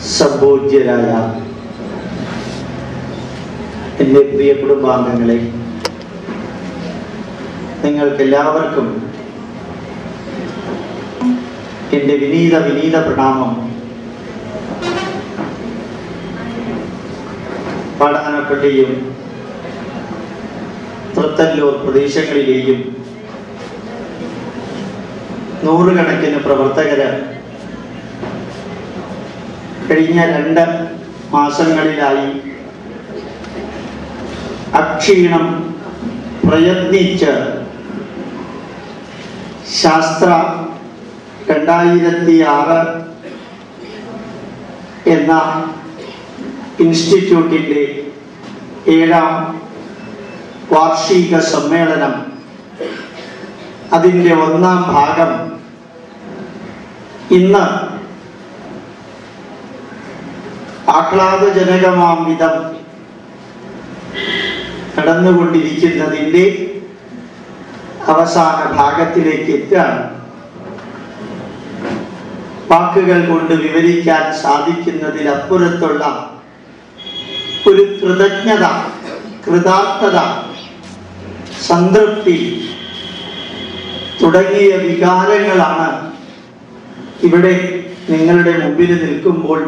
സംപൂജ്യരായ എന്റെ പ്രിയ കുടുംബാംഗങ്ങളെ നിങ്ങൾക്ക് എല്ലാവർക്കും എന്റെ വിനീത വിനീത പ്രണാമം. പാടാനപ്പള്ളിയും തൃത്തല്ലൂർ പ്രദേശങ്ങളിലെയും നൂറുകണക്കിന് പ്രവർത്തകര് കഴിഞ്ഞ രണ്ട് മാസങ്ങളിലായി അക്ഷീണം പ്രയത്നിച്ച് ശാസ്ത്ര രണ്ടായിരത്തി ആറ് എന്ന ഇൻസ്റ്റിറ്റ്യൂട്ടിന്റെ ഏഴാം വാർഷിക സമ്മേളനം അതിന്റെ ഒന്നാം ഭാഗം ഇന്ന് ആഹ്ലാദജനകമാം വിധം നടന്നുകൊണ്ടിരിക്കുന്നതിന്റെ അവസാന ഭാഗത്തിലേക്ക് എത്തുകയാണ്. വാക്കുകൾ കൊണ്ട് വിവരിക്കാൻ സാധിക്കുന്നതിലപ്പുറത്തുള്ള ഒരു കൃതജ്ഞത കൃതാർത്ഥത സംതൃപ്തി തുടങ്ങിയ വികാരങ്ങളാണ് ഇവിടെ നിങ്ങളുടെ മുമ്പിൽ നിൽക്കുമ്പോൾ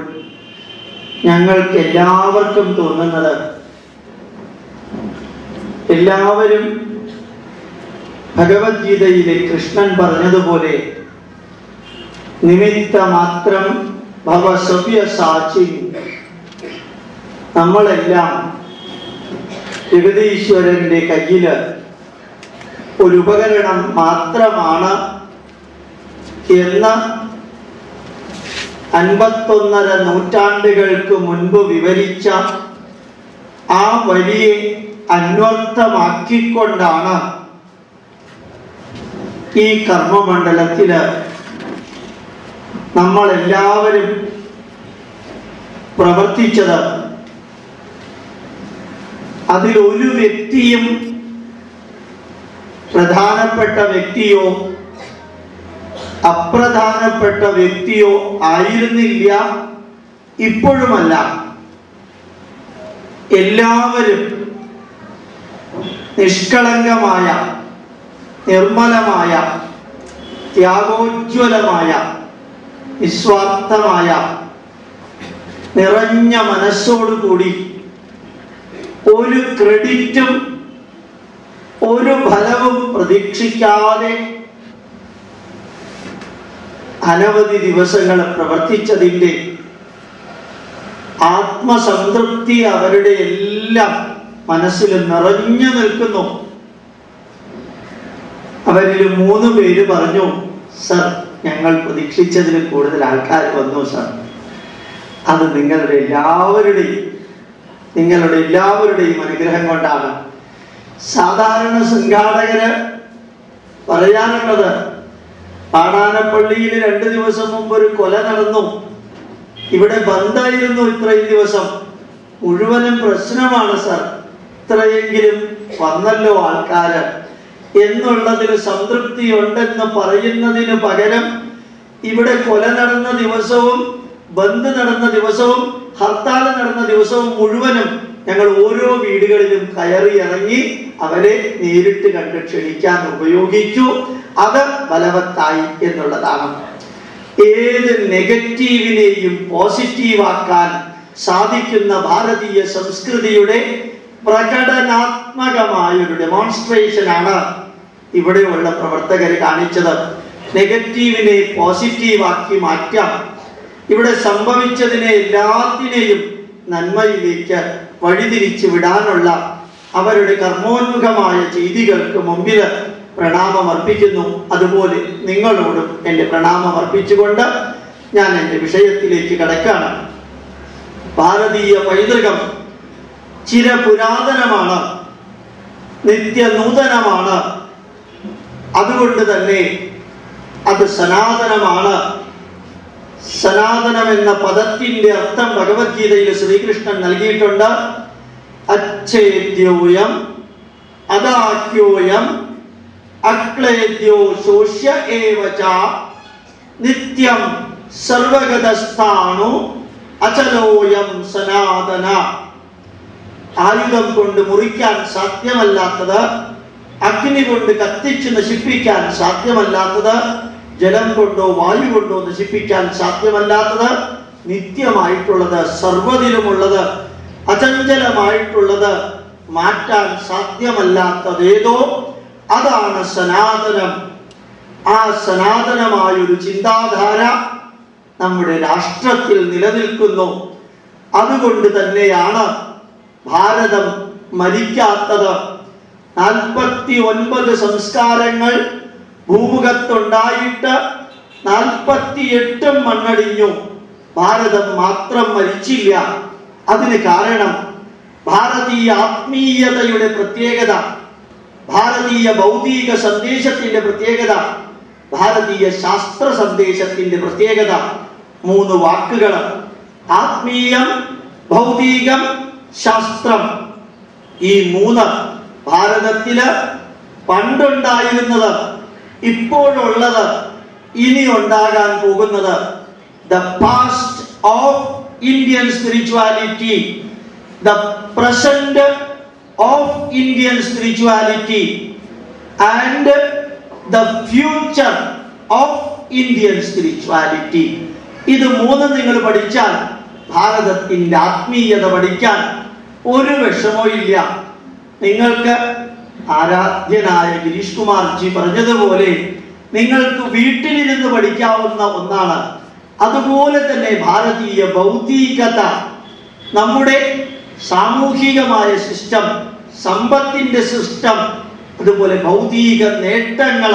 ഞങ്ങൾക്ക് എല്ലാവർക്കും തോന്നുന്നത് എല്ലാവരും ഭഗവത്ഗീതയിലെ കൃഷ്ണൻ പറഞ്ഞതുപോലെ നിമിത്ത മാത്രം ഭവസവ്യ സാക്ഷി. നമ്മളെല്ലാം ജഗതീശ്വരന്റെ കയ്യിൽ ഒരു ഉപകരണം മാത്രമാണ് എന്ന അൻപത്തൊന്നര നൂറ്റാണ്ടുകൾക്ക് മുൻപ് വിവരിച്ച ആ വഴിയെ അന്വർത്ഥമാക്കിക്കൊണ്ടാണ് ഈ കർമ്മമണ്ഡലത്തിൽ നമ്മൾ എല്ലാവരും പ്രവർത്തിച്ചത്. അതിലൊരു വ്യക്തിയും പ്രധാനപ്പെട്ട വ്യക്തിയോ അപ്രധാനപ്പെട്ട വ്യക്തിയോ ആയിരുന്നില്ല ഇപ്പോഴുമല്ല. എല്ലാവരും നിഷ്കളങ്കമായ നിർമ്മലമായ ത്യാഗോജ്വലമായ നിസ്വാർത്ഥമായ നിറഞ്ഞ മനസ്സോടുകൂടി ഒരു ക്രെഡിറ്റും ഒരു ഫലവും പ്രതീക്ഷിക്കാതെ അനവധി ദിവസങ്ങൾ പ്രവർത്തിച്ചതിന്റെ ആത്മസംതൃപ്തി അവരുടെ എല്ലാം മനസ്സിൽ നിറഞ്ഞു നിൽക്കുന്നു. അവരിൽ മൂന്ന് പേര് പറഞ്ഞു സർ ഞങ്ങൾ പ്രതീക്ഷിച്ചതിൽ കൂടുതൽ ആൾക്കാർ വന്നു സർ. അത് നിങ്ങളുടെ എല്ലാവരുടെയും നിങ്ങളുടെ എല്ലാവരുടെയും അനുഗ്രഹം കൊണ്ടാണ്. സാധാരണ സംഘാടകര് പറയാനുള്ളത് പാടാനപ്പള്ളിയിൽ രണ്ട് ദിവസം മുമ്പ് ഒരു കൊല നടന്നു. ഇവിടെ ബന്ധായിരുന്നു ഇത്രയും ദിവസം. മുഴുവനും പ്രശ്നമാണ് സർ. ഇത്രയെങ്കിലും വന്നല്ലോ ആൾക്കാര്. എന്നുള്ളതിൽ സംതൃപ്തി ഉണ്ടെന്ന് പറയുന്നതിന് പകരം ഇവിടെ കൊല നടന്ന ദിവസവും ബന്ദ് നടന്ന ദിവസവും ഹർത്താൽ നടന്ന ദിവസവും മുഴുവനും ഞങ്ങൾ ഓരോ വീടുകളിലും കയറി ഇറങ്ങി അവരെ നേരിട്ട് കണ്ട് ക്ഷണിക്കാൻ ഉപയോഗിച്ചു. അത് ബലവത്തായി എന്നുള്ളതാണ്. ഏത് നെഗറ്റീവിനെയും പോസിറ്റീവാക്കാൻ സാധിക്കുന്ന ഭാരതീയ സംസ്കൃതിയുടെ പ്രകടനാത്മകമായ ഒരു ഡെമോൺസ്ട്രേഷൻ ആണ് ഇവിടെയുള്ള പ്രവർത്തകർ കാണിച്ചത്. നെഗറ്റീവിനെ പോസിറ്റീവാക്കി മാറ്റാം. ഇവിടെ സംഭവിച്ചതിനെ എല്ലാത്തിനെയും നന്മയിലേക്ക് വഴിതിരിച്ചു വിടാനുള്ള അവരുടെ കർമ്മോന്മുഖമായ ചെയ്തികൾക്ക് മുമ്പിൽ പ്രണാമം അർപ്പിക്കുന്നു. അതുപോലെ നിങ്ങളോടും എന്റെ പ്രണാമം അർപ്പിച്ചുകൊണ്ട് ഞാൻ എന്റെ വിഷയത്തിലേക്ക് കടക്കാണ് ഭാരതീയ പൈതൃകം ചിരപുരാതനമാണ്. നിത്യനൂതനമാണ്. അതുകൊണ്ട് തന്നെ അത് സനാതനമാണ്. സനാതനം എന്ന പദത്തിന്റെ അർത്ഥം ഭഗവത്ഗീതയിൽ ശ്രീകൃഷ്ണൻ നൽകിയിട്ടുണ്ട്. അച്ഛേദ്യോയം അദാക്യോയം അക്ലേദ്യോ ശോഷ്യ ഏവച നിത്യം സർവഗതസ്ഥാണു അചലോയം സനാതന. ആയുധം കൊണ്ട് മുറിക്കാൻ സാധ്യമല്ലാത്തത് അഗ്നി കൊണ്ട് കത്തിച്ച് നശിപ്പിക്കാൻ സാധ്യമല്ലാത്തത് ജലം കൊണ്ടോ വായു കൊണ്ടോ നശിപ്പിക്കാൻ സാധ്യമല്ലാത്തത് നിത്യമായിട്ടുള്ളത് സർവതിലുമുള്ളത് അചഞ്ചലമായിട്ടുള്ളത് മാറ്റാൻ സാധ്യമല്ലാത്തതേതോ അതാണ് സനാതനം. ആ സനാതനമായൊരു ചിന്താധാര നമ്മുടെ രാഷ്ട്രത്തിൽ നിലനിൽക്കുന്നു. അതുകൊണ്ട് തന്നെയാണ് ഭാരതം മരിക്കാത്തത്. നാൽപ്പത്തി ഒൻപത് സംസ്കാരങ്ങൾ ഭൂമുഖത്തുണ്ടായിട്ട് നാൽപ്പത്തി എട്ട് മണ്ണടിഞ്ഞു. ഭാരതം മാത്രം മരിച്ചില്ല. അതിന് കാരണം ഭാരതീയ ആത്മീയതയുടെ പ്രത്യേകത ഭാരതീയ ഭൗതിക സന്ദേശത്തിന്റെ പ്രത്യേകത ഭാരതീയ ശാസ്ത്ര സന്ദേശത്തിന്റെ പ്രത്യേകത. മൂന്ന് വാക്കുകൾ. ആത്മീയം ഭൗതികം ശാസ്ത്രം. ഈ മൂന്ന് ഭാരതത്തിൽ പണ്ടുണ്ടായിരുന്നത് ഇപ്പോഴുള്ളത് ഇനി ഉണ്ടാകാൻ പോകുന്നത് the past of Indian spirituality the present of Indian spirituality and the future of Indian spirituality ഇത് മൂന്ന് നിങ്ങൾ പഠിച്ചാൽ ഭാരതത്തിന്റെ ആത്മീയത പഠിക്കാൻ ഒരു വിഷമവും ഇല്ല. നിങ്ങൾക്ക് ആരാധ്യനായ ഗിരീഷ് കുമാർ ജി പറഞ്ഞതുപോലെ നിങ്ങൾക്ക് വീട്ടിലിരുന്ന് പഠിക്കാവുന്ന ഒന്നാണ്. അതുപോലെ തന്നെ ഭാരതീയ ഭൗതികത. നമ്മുടെ സാമൂഹികമായ സിസ്റ്റം സമ്പത്തിന്റെ സിസ്റ്റം അതുപോലെ ഭൗതിക നേട്ടങ്ങൾ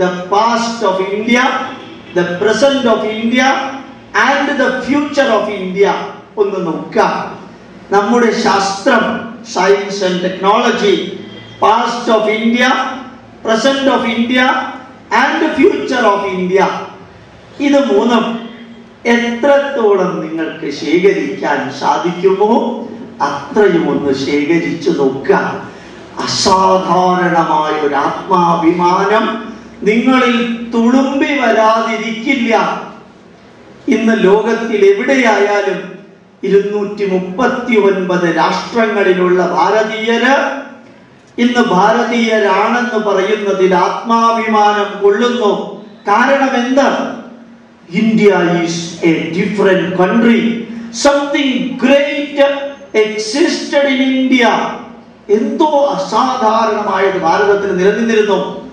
the past of India the present of India and the future of India ഒന്ന് നോക്കാം. നമ്മുടെ ശാസ്ത്രം science and technology past of India present of India and future of India ഇത് മൂന്നും എത്രത്തോളം നിങ്ങൾക്ക് ശേഖരിക്കാൻ സാധിക്കുമോ അത്രയും ഒന്ന് ശേഖരിച്ചു നോക്കുക. അസാധാരണമായ ഒരു ആത്മാഭിമാനം നിങ്ങളിൽ തുളുമ്പി വരാതിരിക്കില്ല. ഇന്ന് ലോകത്തിൽ എവിടെയായാലും ഇരുന്നൂറ്റി മുപ്പത്തി ഒൻപത് രാഷ്ട്രങ്ങളിലുള്ള ഭാരതീയര് ഇന്ന് ഭാരതീയരാണെന്ന് പറയുന്നതിൽ ആത്മാഭിമാനം കൊള്ളുന്നു. കാരണം എന്താണ്? India is a different country something great existed in India എന്തോ അസാധാരണമായത് ഭാരതത്തിൽ നിലനിന്നിരുന്നു.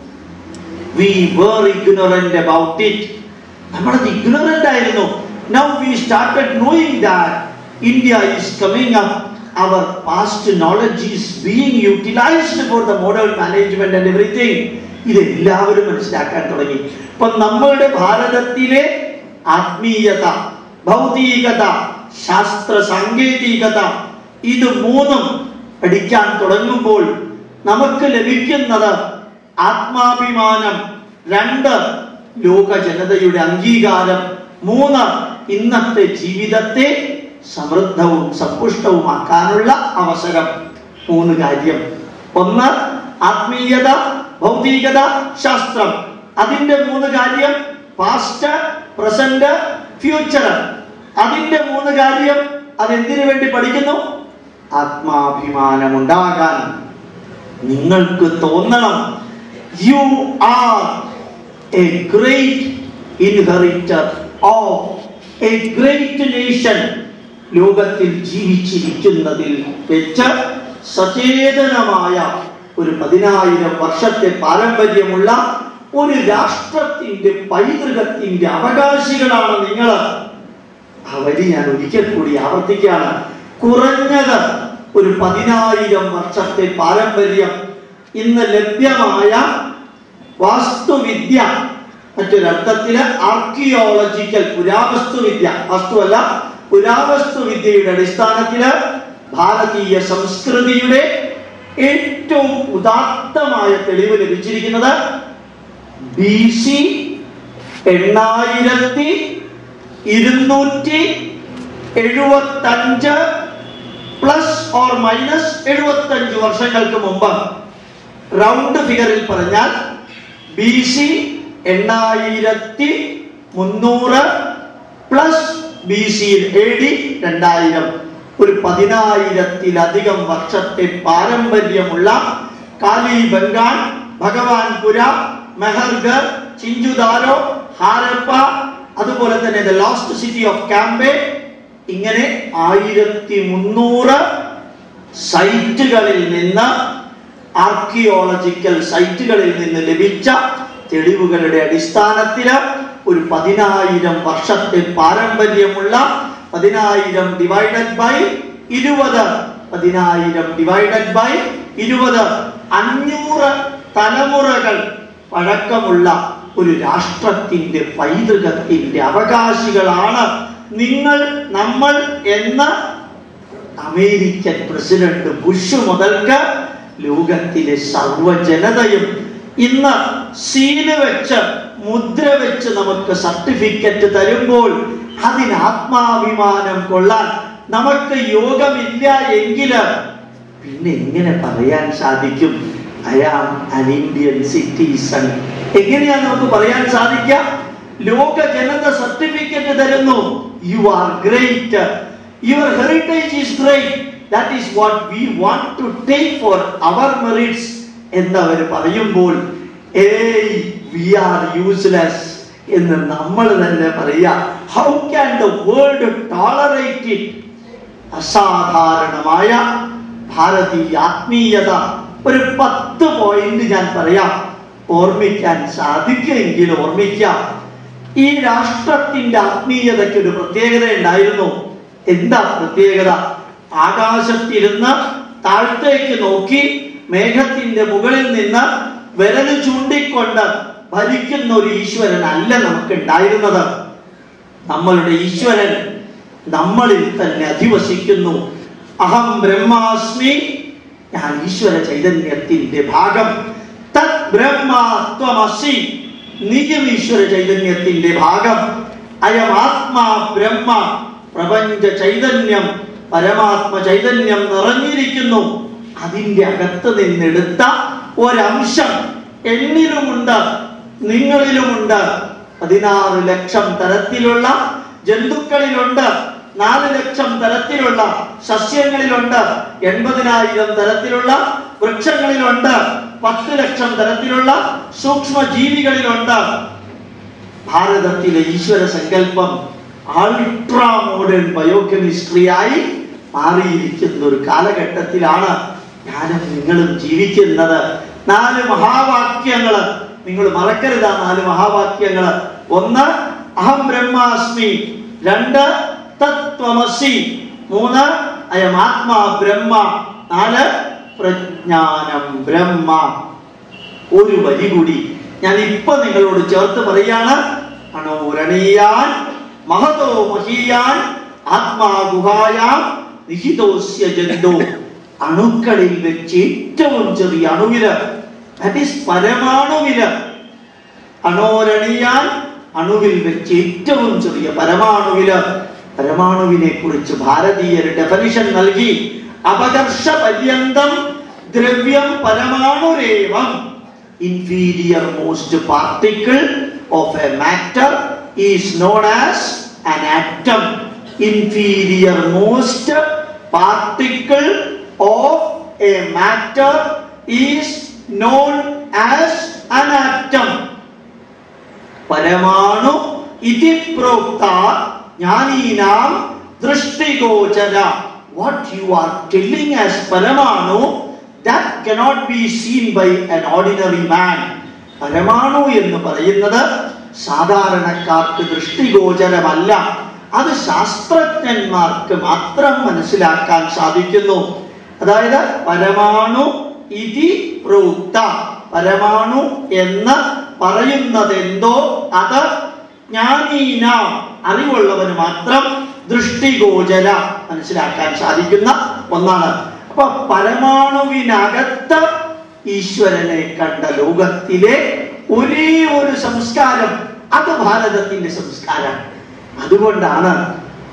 We were ignorant about it നമ്മളത് ഇഗ്നോറന്റ് ആയിരുന്നു. Now we started knowing that India is coming up our past knowledge is being utilised for the modern management and everything ഇത് എല്ലാവരും മനസ്സിലാക്കാൻ തുടങ്ങി. ഇപ്പൊ നമ്മളുടെ ഭാരതത്തിലെ ആത്മീയത ഭൗതികത ശാസ്ത്ര സാങ്കേതികത ഇത് മൂന്നും പഠിക്കാൻ തുടങ്ങുമ്പോൾ നമുക്ക് ലഭിക്കുന്നത് ആത്മാഭിമാനം രണ്ട് ലോക ജനതയുടെ അംഗീകാരം മൂന്ന് ഇന്നത്തെ ജീവിതത്തെ സമൃദ്ധവും സമ്പുഷ്ടവുമാക്കാനുള്ള അവസരം. മൂന്ന് കാര്യം. ഒന്ന് ആത്മീയത ഭൗതികത ശാസ്ത്രം. അതിന്റെ മൂന്ന് കാര്യം പാസ്റ്റ് പ്രസന്റ് ഫ്യൂച്ചർ അതിന്റെ മൂന്ന് കാര്യം അതെന്തിനു വേണ്ടി പഠിക്കുന്നു? ആത്മാഭിമാനം ഉണ്ടാകാൻ നിങ്ങൾക്ക് തോന്നണം you are a great inheritor of a great nation ലോകത്തിൽ ജീവിച്ചിരിക്കുന്നതിൽ വെച്ച് സചേതനമായ ഒരു പതിനായിരം വർഷത്തെ പാരമ്പര്യമുള്ള ഒരു രാഷ്ട്രത്തിന്റെ പൈതൃകത്തിന്റെ അവകാശികളാണ് നിങ്ങൾ. ആ വരി ഞാൻ ഒരിക്കൽ കൂടി ആവർത്തിക്കുകയാണ്. കുറഞ്ഞത് ഒരു പതിനായിരം വർഷത്തെ പാരമ്പര്യം ഇന്ന് ലഭ്യമായ വാസ്തുവിദ്യ മറ്റൊരർത്ഥത്തിൽ ആർക്കിയോളജിക്കൽ പുരാവസ്തുവിദ്യ വസ്തുവല്ല പുരാവസ്തുവിദ്യയുടെ അടിസ്ഥാനത്തിൽ ഭാരതീയ സംസ്കൃതിയുടെ ഏറ്റവും ഉദാത്തമായ തെളിവ് ലഭിച്ചിരിക്കുന്നത് ബി സി എണ്ണായിരത്തി ഇരുന്നൂറ്റി എഴുപത്തഞ്ച് പ്ലസ് ഓർ മൈനസ് എഴുപത്തഞ്ച് വർഷങ്ങൾക്ക് മുമ്പ്. റൗണ്ട് ഫിഗറിൽ പറഞ്ഞാൽ ബി സി എണ്ണായിരത്തി മുന്നൂറ് പ്ലസ് ബി സിയിൽ എഴുതി രണ്ടായിരം. ഒരു പതിനായിരത്തിലധികം വർഷത്തെ പാരമ്പര്യമുള്ള കാലി ബംഗാൾ ഭഗവാൻപുര മെഹർഗർ ചിഞ്ചുദാരോ ഹാരപ്പ അതുപോലെ തന്നെ the lost city of Cambay ഇങ്ങനെ ആയിരത്തി മുന്നൂറ് സൈറ്റുകളിൽ നിന്ന് ആർക്കിയോളജിക്കൽ സൈറ്റുകളിൽ നിന്ന് ലഭിച്ച തെളിവുകളുടെ അടിസ്ഥാനത്തിൽ ഒരു പതിനായിരം വർഷത്തെ പാരമ്പര്യമുള്ള പതിനായിരം ഡിവൈഡഡ് ബൈ ഇരുപത്. പതിനായിരം ഡിവൈഡഡ് ബൈ ഇരുപത്. അഞ്ഞൂറ് തലമുറകൾ പഴക്കമുള്ള ഒരു രാഷ്ട്രത്തിന്റെ പൈതൃകത്തിന്റെ അവകാശികളാണ് നിങ്ങൾ നമ്മൾ എന്ന അമേരിക്കൻ പ്രസിഡന്റ് ബുഷ് മുതൽക്ക് ലോകത്തിലെ സർവജനതയും ഇന്ന് സീന് വെച്ച് മുദ്ര വെച്ച് നമുക്ക് സർട്ടിഫിക്കറ്റ് തരുമ്പോൾ അതിന് ആത്മാഭിമാനം കൊള്ളാൻ നമുക്ക് യോഗമില്ല എങ്കിൽ പിന്നെ എങ്ങനെ പറയാൻ സാധിക്കും? ഐ ആം അൻ ഇന്ത്യൻ സിറ്റിസൺ എങ്ങനെയാണ് നമുക്ക് പറയാൻ സാധിക്കുക? ലോക ജനത സർട്ടിഫിക്കറ്റ് തരുന്നു. You are great your heritage is great that is what we want to take for our merits എന്നവർ പറയുമ്പോൾ ഏയ് വി ആർ യൂസ്ലെസ് എന്ന് നമ്മൾ തന്നെ പറയുക how can the world tolerate it അസാധാരണമായ ഭാരതീയ ആത്മീയത. ഒരു പത്ത് പോയിന്റ് ഞാൻ പറയാം. ഓർമ്മിക്കാൻ സാധിക്കുമെങ്കിൽ ഓർമ്മിക്കാം. ഈ രാഷ്ട്രത്തിന്റെ ആത്മീയതയ്ക്ക് ഒരു പ്രത്യേകത ഉണ്ടായിരുന്നു. എന്താ പ്രത്യേകത? ആകാശത്തിരുന്ന് താഴത്തേക്ക് നോക്കി മേഘത്തിന്റെ മുകളിൽ നിന്ന് വിരൽ ചൂണ്ടിക്കൊണ്ട് ഭരിക്കുന്ന ഒരു ഈശ്വരൻ അല്ല നമുക്ക് ഉണ്ടായിരുന്നത് നമ്മളുടെ ഈശ്വരൻ നമ്മളിൽ തന്നെ അധിവസിക്കുന്നു. അഹം ബ്രഹ്മാസ്മി. ഞാൻ ഈശ്വര ചൈതന്യത്തിന്റെ ഭാഗം. തത് ബ്രഹ്മാത്വമസി. നീയും ഈശ്വര ചൈതന്യത്തിന്റെ ഭാഗം. അയം ആത്മാ ബ്രഹ്മ. പ്രപഞ്ച ചൈതന്യം പരമാത്മ ചൈതന്യം നിറഞ്ഞിരിക്കുന്നു. അതിന്റെ അകത്ത് നിന്നെടുത്ത ഒരംശം എന്നിലുമുണ്ട്. നിങ്ങളിലുമുണ്ട്. പതിനാറ് ലക്ഷം തരത്തിലുള്ള ജന്തുക്കളിലുണ്ട്. നാല് ലക്ഷം തരത്തിലുള്ള സസ്യങ്ങളിലുണ്ട്. എൺപതിനായിരം തരത്തിലുള്ള വൃക്ഷങ്ങളിലുണ്ട്. പത്ത് ലക്ഷം തരത്തിലുള്ള സൂക്ഷ്മ ജീവികളിലുണ്ട് ഭാരതത്തിലെ ഈശ്വര സങ്കല്പം അൾട്രാ മോഡേൺ ബയോകെമിസ്ട്രി ആയി മാറിയിരിക്കുന്ന ഒരു കാലഘട്ടത്തിലാണ് ഞാനും നിങ്ങളും ജീവിക്കുന്നത്. നാല് മഹാവാക്യങ്ങൾ നിങ്ങൾ മറക്കരുത് ആ നാല് മഹാവാക്യങ്ങൾ. ഒന്ന് അഹം ബ്രഹ്മാസ്മി. രണ്ട് തത്വമസി മൂന്ന് അയം ആത്മാ ബ്രഹ്മ. നാല് പ്രജ്ഞാനം ബ്രഹ്മ. ഒരു വരി കൂടി. ഞാൻ ഇപ്പൊ നിങ്ങളോട് ചേർത്ത് പറയാണ് അണോരണീയാൻ മഹതോ മഹീയാൻ ആത്മാ ഗുഹായാം നിഹിതോസ്യ ജന്തോ. അണുക്കളിൽ വെച്ച് ഏറ്റവും ചെറിയ അണുവിൽ ദാറ്റ് ഈസ് പരമാണുവിൽ അണോരണീയാൻ അണുവിൽ വെച്ച് ഏറ്റവും ചെറിയ പരമാണുവില പരമാണുവിനെ കുറിച്ച് ഭാരതീയർ ഡെഫനിഷൻ നൽകി. അപകർഷ പര്യന്തം ദ്രവ്യം പരമാണുരേവം. Inferior most particle of a matter is known as an atom. Inferior most particle of a matter is known as an atom. പരമാണു ഇതി പ്രോക്ത ജ്ഞാനീനാം ദൃഷ്ടിഗോചര. What you are telling as പരമാണു that cannot be seen by an ordinary man പരമാണു എന്ന് പറയുന്നത് സാധാരണക്കാർക്ക് ദൃഷ്ടിഗോചരമല്ല. അത് ശാസ്ത്രജ്ഞന്മാർക്ക് മാത്രം മനസ്സിലാക്കാൻ സാധിക്കുന്നു. അതായത് പരമാണു ഇതി പ്രോക്ത പരമാണു എന്ന് പറയുന്നത് എന്തോ അത് ജ്ഞാനീന അറിവുള്ളവന് മാത്രം ദൃഷ്ടിഗോചര മനസ്സിലാക്കാൻ സാധിക്കുന്ന ഒന്നാണ്. അപ്പൊ പരമാണുവിനകത്ത് ഈശ്വരനെ കണ്ട ലോകത്തിലെ ഒരേ ഒരു സംസ്കാരം അത് ഭാരതത്തിന്റെ സംസ്കാരം. അതുകൊണ്ടാണ്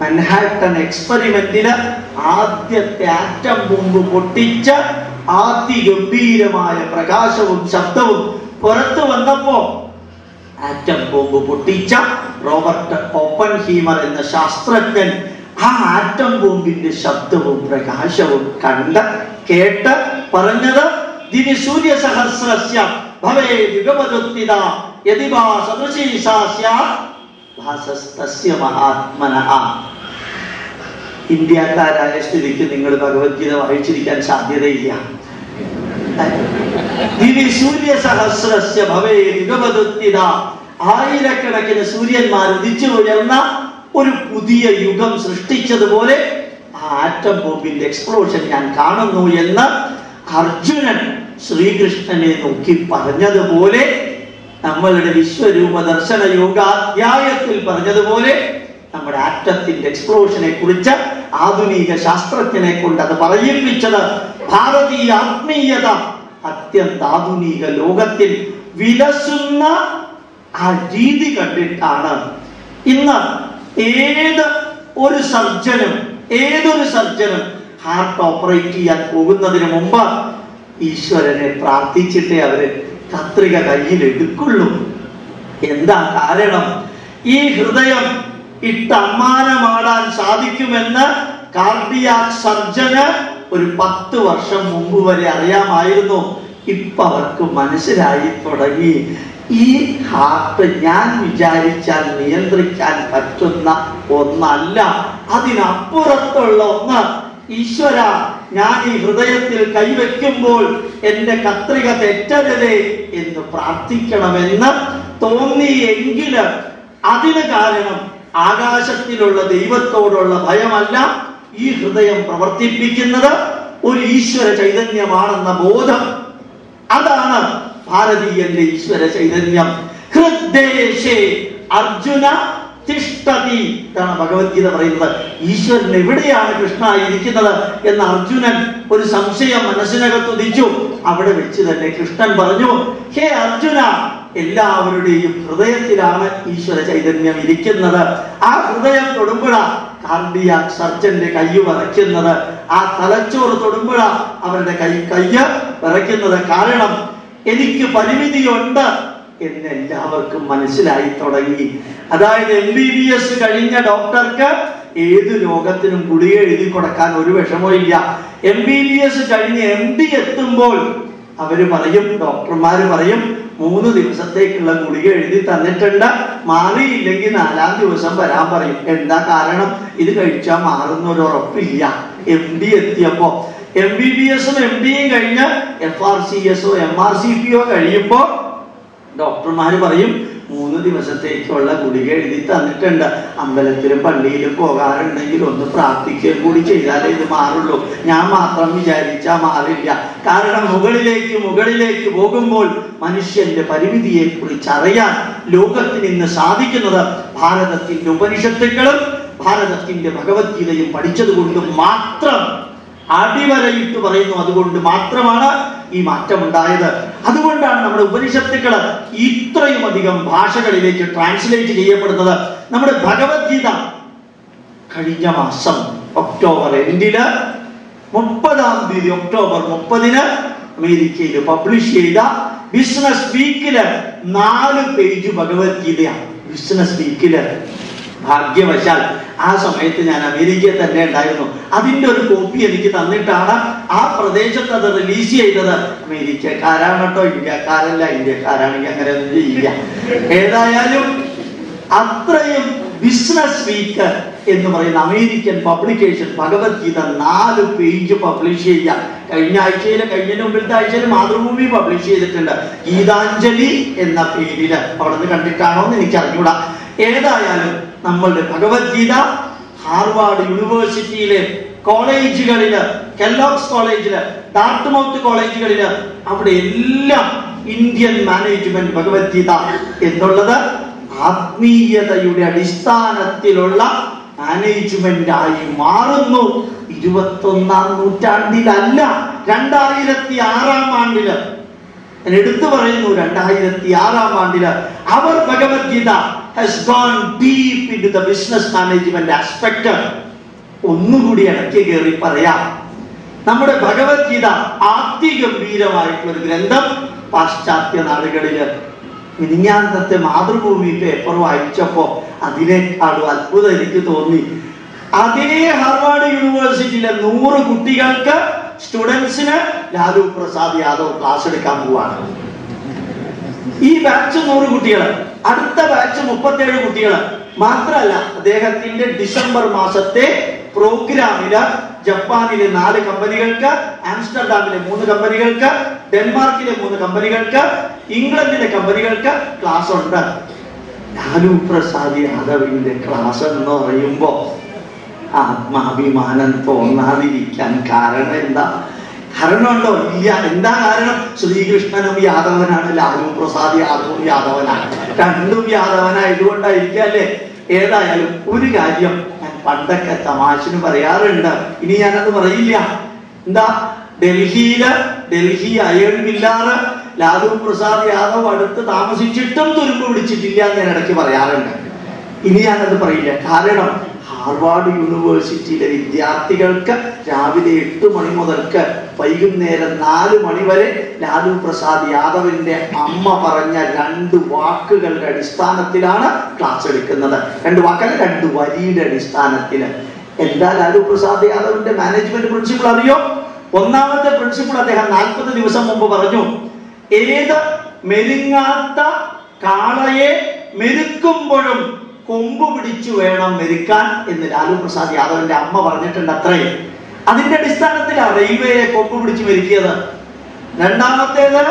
മൻഹാട്ടൻ എക്സ്പെരിമെന്റിന് ആദ്യത്തെ ആറ്റം ബോംബ് പൊട്ടിച്ച അതിഗംഭീരമായ പ്രകാശവും ശബ്ദവും പുറത്തു വന്നപ്പോ ആറ്റം ബോംബ് പൊട്ടിച്ച റോബർട്ട് ഓപ്പൺ ഹീമർ എന്ന ശാസ്ത്രജ്ഞൻ ആ ആറ്റം ബോംബിന്റെ ശബ്ദവും പ്രകാശവും കണ്ട് കേട്ട് പറഞ്ഞത് ദിനി സൂര്യ സഹസ്രസ്യ ഭവേ ഭാസസ്തസ്യ മഹാത്മനഃ. ഇന്ത്യക്കാരായ സ്ഥിതിക്ക് നിങ്ങൾ ഭഗവത്ഗീത വായിച്ചിരിക്കാൻ സാധ്യതയില്ല. ദിവി സൂര്യ സഹസ്രസ്യ ഭവേ യുഗപതുത്തിത ആയിരക്കണക്കിന് സൂര്യന്മാർ ഉദിച്ചു ഉയർന്ന ഒരു പുതിയ യുഗം സൃഷ്ടിച്ചതുപോലെ ആ ആറ്റം ബോംബിന്റെ എക്സ്പ്ലോഷൻ ഞാൻ കാണുന്നു എന്ന് അർജുനൻ ശ്രീകൃഷ്ണനെ നോക്കി പറഞ്ഞതുപോലെ നമ്മളുടെ വിശ്വരൂപ ദർശന യോഗാധ്യായത്തിൽ പറഞ്ഞതുപോലെ നമ്മുടെ ആറ്റത്തിന്റെ എക്സ്പ്ലോഷനെ കുറിച്ച് ആധുനിക ശാസ്ത്രജ്ഞനെ കൊണ്ട് അത് പറയിപ്പിച്ചത് ഭാരതീയ ആത്മീയത അത്യന്താധുനിക ലോകത്തിൽ വിലസുന്ന ആ രീതി കണ്ടിട്ടാണ് ഇന്ന് ഏത് ഒരു സർജനും ഏതൊരു സർജനും ഹാർട്ട് ഓപ്പറേറ്റ് ചെയ്യാൻ പോകുന്നതിന് മുമ്പ് ഈശ്വരനെ പ്രാർത്ഥിച്ചിട്ടേ അവർ കത്രിക കയ്യിൽ എടുക്കുള്ളൂ. എന്താ കാരണം? ഈ ഹൃദയം ഇട്ട് അമ്മാനമാടാൻ സാധിക്കുമെന്ന് കാർഡിയാക് സർജന് ഒരു പത്ത് വർഷം മുമ്പ് വരെ അറിയാമായിരുന്നു. ഇപ്പൊ അവർക്ക് മനസ്സിലായി തുടങ്ങി. ഈ ഹാർട്ട് ഞാൻ വിചാരിച്ചാൽ നിയന്ത്രിക്കാൻ പറ്റുന്ന ഒന്നല്ല. അതിനപ്പുറത്തുള്ള ഒന്ന് ഈശ്വര ഞാൻ ഈ ഹൃദയത്തിൽ കൈവയ്ക്കുമ്പോൾ എന്റെ കത്രിക തെറ്റരുതേ എന്ന് പ്രാർത്ഥിക്കണമെന്ന് തോന്നിയെങ്കിലും അതിന് കാരണം ആകാശത്തിലുള്ള ദൈവത്തോടുള്ള ഭയമല്ല. ഈ ഹൃദയം പ്രവർത്തിപ്പിക്കുന്നത് ഒരു ഈശ്വര ചൈതന്യമാണെന്ന ബോധം. അതാണ് ഭാരതീയന്റെ ഈശ്വര ചൈതന്യം. ഹൃദ്ദേശേ അർജുന തിഷ്ടതി ഇതാണ് ഭഗവത്ഗീത പറയുന്നത്. ഈശ്വരൻ എവിടെയാണ് കൃഷ്ണ ഇരിക്കുന്നത് എന്ന് അർജുനൻ ഒരു സംശയം മനസ്സിനകത്ത് ഉദിച്ചു. അവിടെ വെച്ച് തന്നെ കൃഷ്ണൻ പറഞ്ഞു ഹേ അർജുന എല്ലാവരുടെയും ഹൃദയത്തിലാണ് ഈശ്വര ചൈതന്യം ഇരിക്കുന്നത്. ആ ഹൃദയം തൊടുമ്പോഴാ കാർഡിയാക് സർജന്റെ കൈ വിറയ്ക്കുന്നത് ആ തലച്ചോറ് തൊടുമ്പോഴാ അവരുടെ കൈ കയ്യ് വിറയ്ക്കുന്നത് കാരണം എനിക്ക് പരിമിതിയുണ്ട് എന്ന് എല്ലാവർക്കും മനസ്സിലായി തുടങ്ങി. അതായത് എം ബി ബി എസ് കഴിഞ്ഞ ഡോക്ടർക്ക് ഏത് രോഗത്തിനും ഗുളിക എഴുതി കൊടുക്കാൻ ഒരു വിഷമവും ഇല്ല. എം ബി ബി എസ് കഴിഞ്ഞ് എം ഡി എത്തുമ്പോൾ അവർ പറയും ഡോക്ടർമാര് പറയും മൂന്ന് ദിവസത്തേക്കുള്ള ഗുളിക എഴുതി തന്നിട്ടുണ്ട്. മാറിയില്ലെങ്കിൽ നാലാം ദിവസം വരാൻ പറയും. എന്താ കാരണം? ഇത് കഴിച്ചാൽ മാറുന്ന ഒരു ഉറപ്പില്ല. എം ഡി എത്തിയപ്പോ എം ബി ബി എസും എം ഡിയും കഴിഞ്ഞ് എഫ് ആർ സി എസോ എം ആർ സി പിയോ കഴിയുമ്പോ ഡോക്ടർമാര് പറയും മൂന്ന് ദിവസത്തേക്കുള്ള ഗുളിക എഴുതി തന്നിട്ടുണ്ട്. അമ്പലത്തിലും പള്ളിയിലും പോകാറുണ്ടെങ്കിൽ ഒന്ന് പ്രാർത്ഥിക്കുകയും കൂടി ചെയ്താലേ ഇത് മാറുള്ളൂ. ഞാൻ മാത്രം വിചാരിച്ചാൽ മാറില്ല. കാരണം മുകളിലേക്ക് മുകളിലേക്ക് പോകുമ്പോൾ മനുഷ്യന്റെ പരിമിതിയെ കുറിച്ച് അറിയാൻ ലോകത്തിന് ഇന്ന് സാധിക്കുന്നത് ഭാരതത്തിന്റെ ഉപനിഷത്തുക്കളും ഭാരതത്തിന്റെ ഭഗവത്ഗീതയും പഠിച്ചത് കൊണ്ട് മാത്രം അടിവരയിട്ട് പറയുന്നു. അതുകൊണ്ട് മാത്രമാണ് ഈ മാറ്റം ഉണ്ടായത് അതുകൊണ്ടാണ് നമ്മുടെ ഉപനിഷത്തുക്കൾ ഇത്രയും അധികം ഭാഷകളിലേക്ക് ട്രാൻസ്ലേറ്റ് ചെയ്യപ്പെടുന്നത്. നമ്മുടെ ഭഗവത്ഗീത കഴിഞ്ഞ മാസം ഒക്ടോബർ എൻഡിൽ മുപ്പതാം തീയതി ഒക്ടോബർ മുപ്പതിന് അമേരിക്കയിൽ പബ്ലിഷ് ചെയ്ത ബിസിനസ് വീക്കിൽ നാല് പേജ് ഭഗവത്ഗീതയാണ്. ബിസിനസ് വീക്കിൽ ഭാഗ്യവശാൽ ആ സമയത്ത് ഞാൻ അമേരിക്കയിൽ തന്നെ ഉണ്ടായിരുന്നു. അതിന്റെ ഒരു കോപ്പി എനിക്ക് തന്നിട്ടാണ് ആ പ്രദേശത്ത് അത് റിലീസ് ചെയ്തത്. അമേരിക്കക്കാരാണ് കേട്ടോ ഇന്ത്യക്കാരല്ല ഇന്ത്യക്കാരാണെങ്കിൽ അങ്ങനെ ഒന്നും ചെയ്യില്ല ഏതായാലും അത്രയും ബിസിനസ് വീക്ക് എന്ന് പറയുന്ന അമേരിക്കൻ പബ്ലിക്കേഷൻ ഭഗവത്ഗീത നാല് പേജ് പബ്ലിഷ് ചെയ്യാം കഴിഞ്ഞ ആഴ്ചയിൽ കഴിഞ്ഞ മുമ്പിലത്തെ ആഴ്ചയിൽ മാതൃഭൂമി പബ്ലിഷ് ചെയ്തിട്ടുണ്ട്. ഗീതാഞ്ജലി എന്ന പേരിൽ. അവിടെ നിന്ന് കണ്ടിട്ടാണോ എന്ന് എനിക്ക് അറിഞ്ഞൂടാ ഏതായാലും നമ്മളുടെ ഭഗവത്ഗീത ഹാർവാർഡ് യൂണിവേഴ്സിറ്റിയിലെ കോളേജുകളിൽ കെല്ലോക്സ് കോളേജിൽ ഡാർട്ട്മൗത്ത് കോളേജുകളിൽ അവിടെ എല്ലാം ഇന്ത്യൻ മാനേജ്മെന്റ് ഭഗവത്ഗീത എന്നുള്ളത് ആത്മീയതയുടെ അടിസ്ഥാനത്തിലുള്ള മാനേജ്മെന്റ് ആയി മാറുന്നു. ഇരുപത്തൊന്നാം നൂറ്റാണ്ടിലല്ല രണ്ടായിരത്തി ആറാം ആണ്ടിൽ. ഞാൻ എടുത്തു പറയുന്നു രണ്ടായിരത്തി ആറാം ആണ്ടിൽ. അവർ Bhagavad Gita has gone deep in the business management aspect ഒന്നുകൂടി ഇടയ്ക്ക് കയറി പറയാം. നമ്മുടെ ഭഗവത്ഗീത അതിഗംഭീരമായിട്ടുള്ള ഒരു ഗ്രന്ഥം പാശ്ചാത്യ നാടുകളിൽ മിനിഞ്ഞാന്തത്തെ മാതൃഭൂമി പേപ്പർ വായിച്ചപ്പോ അതിനേക്കാളും അത്ഭുതം എനിക്ക് തോന്നി. അതേ ഹാർവാർഡ് യൂണിവേഴ്സിറ്റിയിലെ നൂറ് കുട്ടികൾക്ക് സ്റ്റുഡൻസിന് ലാലു പ്രസാദ് യാദവ് ക്ലാസ് എടുക്കാൻ പോവാണ്. ഈ ബാച്ച് നൂറ് കുട്ടികൾ അടുത്ത ബാച്ച് മുപ്പത്തേഴ് കുട്ടികൾ മാത്രമല്ല അദ്ദേഹത്തിന്റെ ഡിസംബർ മാസത്തെ പ്രോഗ്രാമിന് ജപ്പാനിലെ നാല് കമ്പനികൾക്ക് ആംസ്റ്റർഡാമിലെ മൂന്ന് കമ്പനികൾക്ക് ഡെൻമാർക്കിലെ മൂന്ന് കമ്പനികൾക്ക് ഇംഗ്ലണ്ടിലെ കമ്പനികൾക്ക് ക്ലാസ് ഉണ്ട്. ലാലു പ്രസാദ് യാദവിന്റെ ക്ലാസ് എന്ന് പറയുമ്പോ ആത്മാഭിമാനം തോന്നാതിരിക്കാൻ കാരണം എന്താ? കാരണമുണ്ടോ ഇല്ല. എന്താ കാരണം? ശ്രീകൃഷ്ണനും യാദവനാണ്. ലാലു പ്രസാദ് യാദവും യാദവനാണ്. രണ്ടും യാദവനായതുകൊണ്ടായിരിക്കും അല്ലേ ഏതായാലും ഒരു കാര്യം ഞാൻ പണ്ടൊക്കെ തമാശന് പറയാറുണ്ട്. ഇനി ഞാനത് പറയില്ല. എന്താ? ഡൽഹിയിൽ ഡൽഹി അയൺ ലാലു പ്രസാദ് യാദവ് അടുത്ത് താമസിച്ചിട്ടും തുരുമ്പ് പിടിച്ചിട്ടില്ല എന്ന് ഞാൻ ഇടയ്ക്ക് പറയാറുണ്ട്. ഇനി ഞാനത് പറയില്ല. കാരണം ഹാർവാർഡ് യൂണിവേഴ്സിറ്റിയിലെ വിദ്യാർത്ഥികൾക്ക് രാവിലെ എട്ട് മണി മുതൽക്ക് വൈകുന്നേരം നാല് മണി വരെ ലാലു പ്രസാദ് യാദവിന്റെ അമ്മ പറഞ്ഞ രണ്ട് വാക്കുകളുടെ അടിസ്ഥാനത്തിലാണ് ക്ലാസ് എടുക്കുന്നത്. രണ്ട് വാക്കല്ല രണ്ട് വരിയുടെ അടിസ്ഥാനത്തിൽ. എന്താ ലാലു പ്രസാദ് യാദവിന്റെ മാനേജ്മെന്റ് പ്രിൻസിപ്പിൾ അറിയോ? ഒന്നാമത്തെ പ്രിൻസിപ്പിൾ അദ്ദേഹം നാൽപ്പത് ദിവസം മുമ്പ് പറഞ്ഞു. ഏത് മെരുങ്ങാത്ത കാളയെ മെരുക്കുമ്പോഴും കൊമ്പ് പിടിച്ചു വേണം മെരുക്കാൻ എന്ന് ലാലു പ്രസാദ് യാദവിന്റെ അമ്മ പറഞ്ഞിട്ടുണ്ട് അത്രേ. അതിന്റെ അടിസ്ഥാനത്തിലാണ് റെയിൽവേയെ കൊമ്പ് പിടിച്ചു മെരുക്കിയത് രണ്ടാമത്തേത്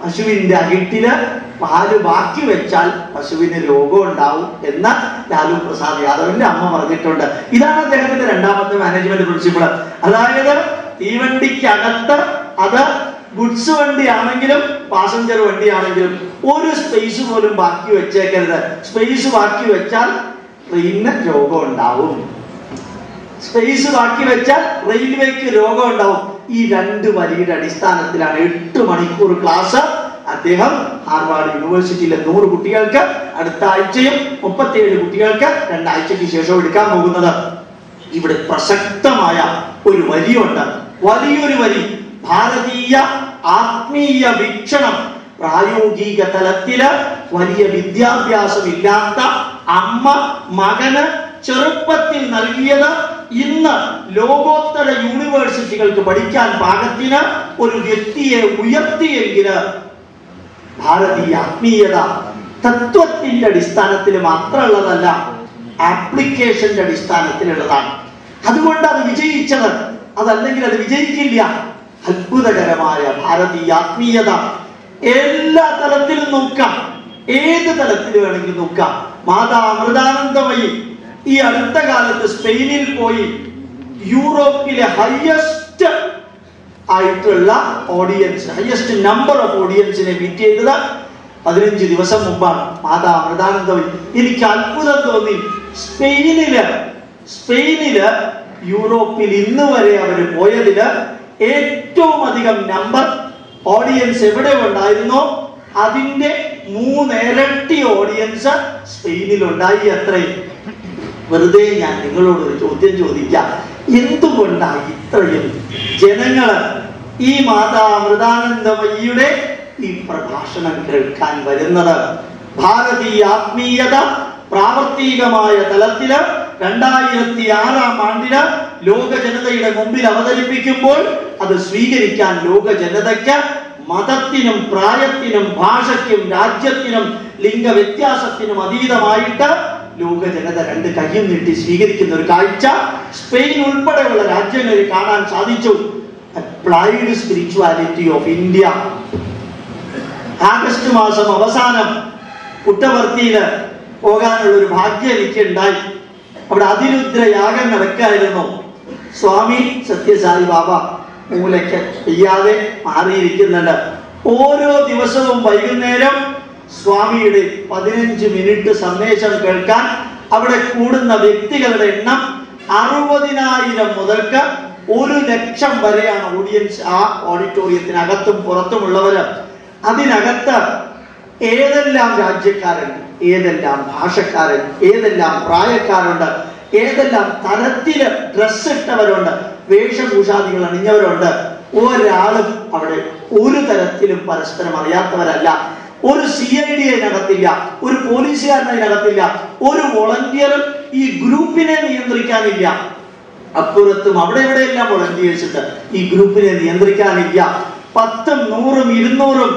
പശുവിന്റെ അകിട്ടിൽ പാൽ ബാക്കി വെച്ചാൽ പശുവിന് രോഗം ഉണ്ടാവും എന്ന് ലാലു പ്രസാദ് യാദവിന്റെ അമ്മ പറഞ്ഞിട്ടുണ്ട്. ഇതാണ് അദ്ദേഹത്തിന്റെ രണ്ടാമത്തെ മാനേജ്മെന്റ് പ്രിൻസിപ്പിൾ അതായത് തീവണ്ടിക്കകത്ത് അത് ഗുഡ്സ് വണ്ടിയാണെങ്കിലും പാസഞ്ചർ വണ്ടിയാണെങ്കിലും ഒരു സ്പേസ് പോലും ബാക്കി വെച്ചേക്കരുത്. സ്പേസ് ബാക്കി വെച്ചാൽ ട്രെയിനിന് രോഗം ഉണ്ടാവും. സ്പേസ് ബാക്കി വെച്ചാൽ റെയിൽവേക്ക് രോഗം ഉണ്ടാവും. ഈ രണ്ട് വരിയുടെ അടിസ്ഥാനത്തിലാണ് എട്ട് മണിക്കൂർ ക്ലാസ് അദ്ദേഹം ഹാർവാർഡ് യൂണിവേഴ്സിറ്റിയിലെ നൂറ് കുട്ടികൾക്ക് അടുത്ത ആഴ്ചയും മുപ്പത്തിയേഴ് കുട്ടികൾക്ക് രണ്ടാഴ്ചയ്ക്ക് ശേഷം എടുക്കാൻ പോകുന്നത്. ഇവിടെ പ്രസക്തമായ ഒരു വരിയുണ്ട്. വലിയൊരു വരി. ഭാരതീയ ആത്മീയ വീക്ഷണം പ്രായോഗിക തലത്തിൽ വലിയ വിദ്യാഭ്യാസമില്ലാത്ത അമ്മ മകന് ചെറുപ്പത്തിൽ നൽകിയത് ഇന്ന് ലോകോത്തര യൂണിവേഴ്സിറ്റികൾക്ക് പഠിക്കാൻ പാകത്തിന് ഒരു വ്യക്തിയെ ഉയർത്തിയെങ്കിൽ ഭാരതീയ ആത്മീയത തത്വത്തിന്റെ അടിസ്ഥാനത്തിൽ മാത്രമുള്ളതല്ല ആപ്ലിക്കേഷന്റെ അടിസ്ഥാനത്തിലുള്ളതാണ്. അതുകൊണ്ട് അത് വിജയിച്ചത് അതല്ലെങ്കിൽ അത് വിജയിക്കില്ല. അത്ഭുതകരമായ ഭാരതീയ ആത്മീയത. എല്ലാ തലത്തിലും നോക്കാം. ഏത് തലത്തിൽ വേണമെങ്കിൽ നോക്കാം. മാതാ അമൃതാനന്ദമയി. ഈ അടുത്ത കാലത്ത് സ്പെയിനിൽ പോയി യൂറോപ്പിലെ ഹയസ്റ്റ് ആയിട്ടുള്ള ഓഡിയൻസ് ഹയസ്റ്റ് നമ്പർ ഓഫ് ഓഡിയൻസിനെ മീറ്റ് ചെയ്തത് പതിനഞ്ച് ദിവസം മുമ്പാണ്. മാതാ അമൃതാനന്ദമയി. എനിക്ക് അത്ഭുതം തോന്നി. സ്പെയിനിൽ സ്പെയിനിൽ യൂറോപ്പിൽ ഇന്ന് വരെ അവർ പോയതിൽ ഏറ്റവും അധികം നമ്പർ ഓഡിയൻസ് എവിടെ ഉണ്ടായിരുന്നോ അതിന്റെ മൂന്നിരട്ടി ഓഡിയൻസ് സ്പെയിനിൽ ഉണ്ടായി അത്രയും വെറുതെ ഞാൻ നിങ്ങളോട് ഒരു ചോദ്യം ചോദിക്കാം. എന്തുകൊണ്ടാണ് ഇത്രയും ജനങ്ങൾ ഈ മാതാ അമൃതാനന്ദമയിയുടെ ഈ പ്രഭാഷണം കേൾക്കാൻ വരുന്നത്? ഭാരതീയ ആത്മീയത പ്രാവർത്തികമായ തലത്തിൽ രണ്ടായിരത്തി ആറാം ആണ്ടിൽ ലോക ജനതയുടെ മുമ്പിൽ അവതരിപ്പിക്കുമ്പോൾ അത് സ്വീകരിക്കാൻ ലോക ജനതയ്ക്ക് മതത്തിനും പ്രായത്തിനും ഭാഷയ്ക്കും രാജ്യത്തിനും ലിംഗ വ്യത്യാസത്തിനും അതീതമായിട്ട് ലോക ജനത രണ്ട് കയ്യും നീട്ടി സ്വീകരിക്കുന്ന ഒരു കാഴ്ച സ്പെയിൻ ഉൾപ്പെടെയുള്ള രാജ്യങ്ങളിൽ കാണാൻ സാധിച്ചു. Applied spirituality of India August മാസം അവസാനം പുട്ടവർത്തിയിൽ പോകാനുള്ള ഒരു ഭാഗ്യം എനിക്ക് ഉണ്ടായി അവിടെ അതിരുദ്ര യാഗം നടക്കായിരുന്നു സ്വാമി സത്യസായി ബാബ മൂലയ്ക്ക് ചെയ്യാതെ മാറിയിരിക്കുന്നുണ്ട്. ഓരോ ദിവസവും വൈകുന്നേരം സ്വാമിയുടെ പതിനഞ്ച് മിനിറ്റ് സന്ദേശം കേൾക്കാൻ അവിടെ കൂടുന്ന വ്യക്തികളുടെ എണ്ണം അറുപതിനായിരം മുതൽക്ക് ഒരു ലക്ഷം വരെയാണ് ഓഡിയൻസ് ആ ഓഡിറ്റോറിയത്തിനകത്തും പുറത്തുമുള്ളവര്. അതിനകത്ത് ഏതെല്ലാം രാജ്യക്കാരുണ്ട് ഏതെല്ലാം ഭാഷക്കാരൻ ഏതെല്ലാം പ്രായക്കാരുണ്ട് ഏതെല്ലാം തരത്തിൽ ഡ്രസ് ഇട്ടവരുണ്ട് വേഷഭൂഷാദികൾ അണിഞ്ഞവരുണ്ട് ഒരാളും അവിടെ ഒരു തരത്തിലും പരസ്പരം അറിയാത്തവരല്ല. ഒരു സി ഐ ഡി അതിനകത്തില്ല ഒരു പോലീസുകാരൻ അതിനകത്തില്ല ഒരു വോളണ്ടിയറും ഈ ഗ്രൂപ്പിനെ നിയന്ത്രിക്കാനില്ല. അപ്പുറത്തും അവിടെ എവിടെയെല്ലാം വോളന്റിയേഴ്സിട്ട് ഈ ഗ്രൂപ്പിനെ നിയന്ത്രിക്കാനില്ല. പത്തും നൂറും ഇരുന്നൂറും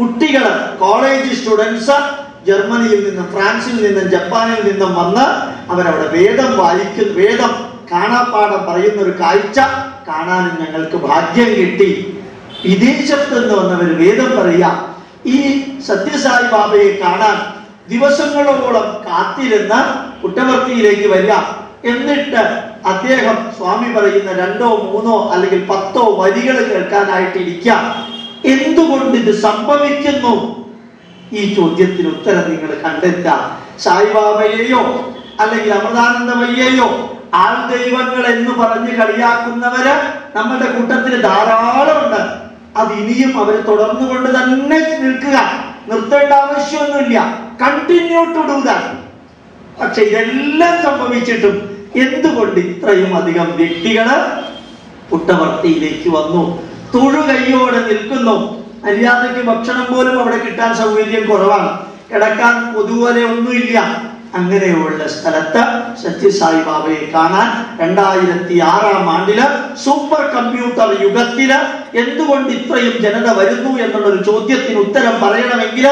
കുട്ടികൾ കോളേജ് സ്റ്റുഡൻസ് ജർമ്മനിയിൽ നിന്നും ഫ്രാൻസിൽ നിന്നും ജപ്പാനിൽ നിന്നും വന്ന് അവരവിടെ വേദം വായിക്കും വേദം കാണാപ്പാടം പറയുന്ന ഒരു കാഴ്ച കാണാനും ഞങ്ങൾക്ക് ഭാഗ്യം കിട്ടി. വിദേശത്ത് നിന്ന് വന്നവർ വേദം പറയുക ഈ സത്യസായി ബാബയെ കാണാൻ ദിവസങ്ങളോളം കാത്തിരുന്ന് കുറ്റവർത്തിയിലേക്ക് വരിക. എന്നിട്ട് അദ്ദേഹം സ്വാമി പറയുന്ന രണ്ടോ മൂന്നോ അല്ലെങ്കിൽ പത്തോ വരികൾ കേൾക്കാനായിട്ട് ഇരിക്കുക എന്തുകൊണ്ട് ഇത് സംഭവിക്കുന്നു? ഈ ചോദ്യത്തിന് ഉത്തരം നിങ്ങൾ കണ്ടെത്താം സായിബാബയെയോ അല്ലെങ്കിൽ അമൃതാനന്ദമയ്യയോ ആൾ ദൈവങ്ങൾ എന്ന് പറഞ്ഞ് കളിയാക്കുന്നവര് നമ്മുടെ കൂട്ടത്തിൽ ധാരാളമുണ്ട് അത് ഇനിയും അവർ തുടർന്നുകൊണ്ട് തന്നെ നിൽക്കുക. നിർത്തേണ്ട ആവശ്യമൊന്നുമില്ല. കണ്ടിന്യൂ ടു ഡു പക്ഷെ ഇതെല്ലാം സംഭവിച്ചിട്ടും എന്തുകൊണ്ട് ഇത്രയും അധികം വ്യക്തികൾ പുട്ടവർത്തിയിലേക്ക് വന്നു? തൊഴുകൈയോടെ നിൽക്കുന്നു. മര്യാദയ്ക്ക് ഭക്ഷണം പോലും അവിടെ കിട്ടാൻ സൗകര്യം കുറവാണ്. കിടക്കാൻ പൊതുപോലെ ഒന്നുമില്ല. അങ്ങനെയുള്ള സ്ഥലത്ത് സത്യസായി ബാബയെ കാണാൻ രണ്ടായിരത്തി ആറാം ആണ്ടിൽ സൂപ്പർ കമ്പ്യൂട്ടർ യുഗത്തിൽ എന്തുകൊണ്ട് ഇത്രയും ജനത വരുന്നു എന്നുള്ളൊരു ചോദ്യത്തിന് ഉത്തരം പറയണമെങ്കിൽ